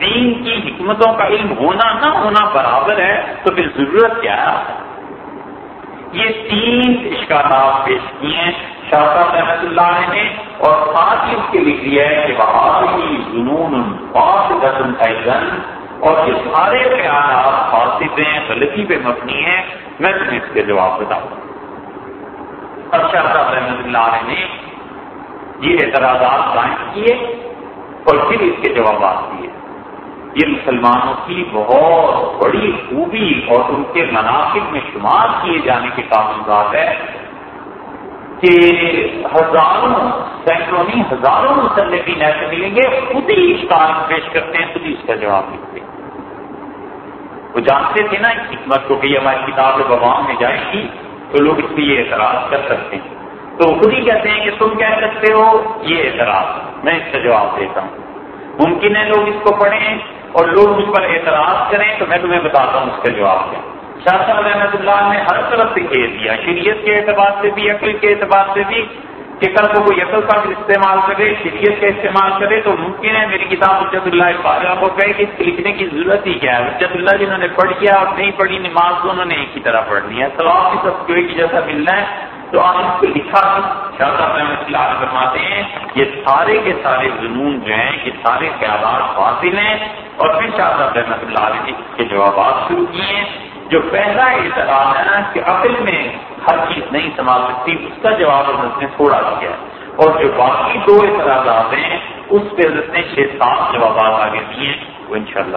دین کی حکمتوں کا علم ہونا نہ ہونا برابر ہے، تو پھر ضرورت کیا ہے؟ یہ تین اشکالات پیش کیے ہیں۔ شاہ صاحب رحمت اللہ نے اور ساتھ ہی اس کے لکھ دیا ہے کہ بہادری جنون پاس ایزن اور یہ سارے خیالات فاصف ہیں، غلطی پہ مبنی ہیں۔ میں تمہیں اس کے جواب بتاؤں۔ اور شاہ صاحب رحمت اللہ نے یہ اعتراضات قائم کیے اور پھر اس کے جوابات دیے۔ یہ مسلمانوں کی بہت بڑی خوبی اور ان کے مناسب میں شمار کیے جانے کے قانونات ہے کہ ہزاروں سینکڑوں نہیں، ہزاروں مسلمین ایسے ملیں گے، خود ہی اشکار پیش کرتے ہیں، خود ہی اس کا جواب لکھتے ہیں۔ وہ جانتے تھے نا اس حکمت کو کہ یہ ہماری کتاب بوام میں جائے گی تو لوگ اس پہ یہ اعتراض کر سکتے ہیں۔ تو خود ہی کہتے ہیں کہ تم کہہ سکتے ہو، یہ اعتراض۔ میں اس کا جواب دیتا ہوں۔ ممکن ہے لوگ اس کو پڑھیں اور لوگ مجھ پر اعتراض کریں تو میں تمہیں بتاتا ہوں اس کا جواب کیا۔ شاہ صاحب رحمۃ اللہ نے ہر طرف سے کہہ دیا، شریعت کے اعتبار سے بھی، عقل کے اعتبار سے بھی، کہ کل کو کوئی عقل کا استعمال کرے، شریعت کا استعمال کرے تو ممکن ہے میری کتاب حجت اللہ فارغ کو کہے کہ اس کے لکھنے کی ضرورت ہی کیا ہے۔ حجت اللہ جنہوں نے پڑھ کیا اور نہیں پڑھی، نماز تو انہوں نے ایک ہی طرح پڑھ لیا تو آپ کی سب کو ایک جیسا ملنا ہے۔ تو آپ کو لکھا شاہ صاحب رحمۃ اللہ فرماتے ہیں، یہ سارے کے سارے جنون جو ہیں، یہ سارے خیالات فاصل ہیں۔ اور پھر شاہ صاحب رحمۃ اللہ علیہ کے جوابات شروع کیے ہیں۔ جو پہلا اعتراض ہے نا کہ عقل میں ہر چیز نہیں سنبھال سکتی، اس کا جواب حضرت نے تھوڑا دیا ہے۔ اور جو باقی دو اعتراضات ہیں، اس پہ حضرت نے چھ سات جوابات آگے دیے وہ ان شاء اللہ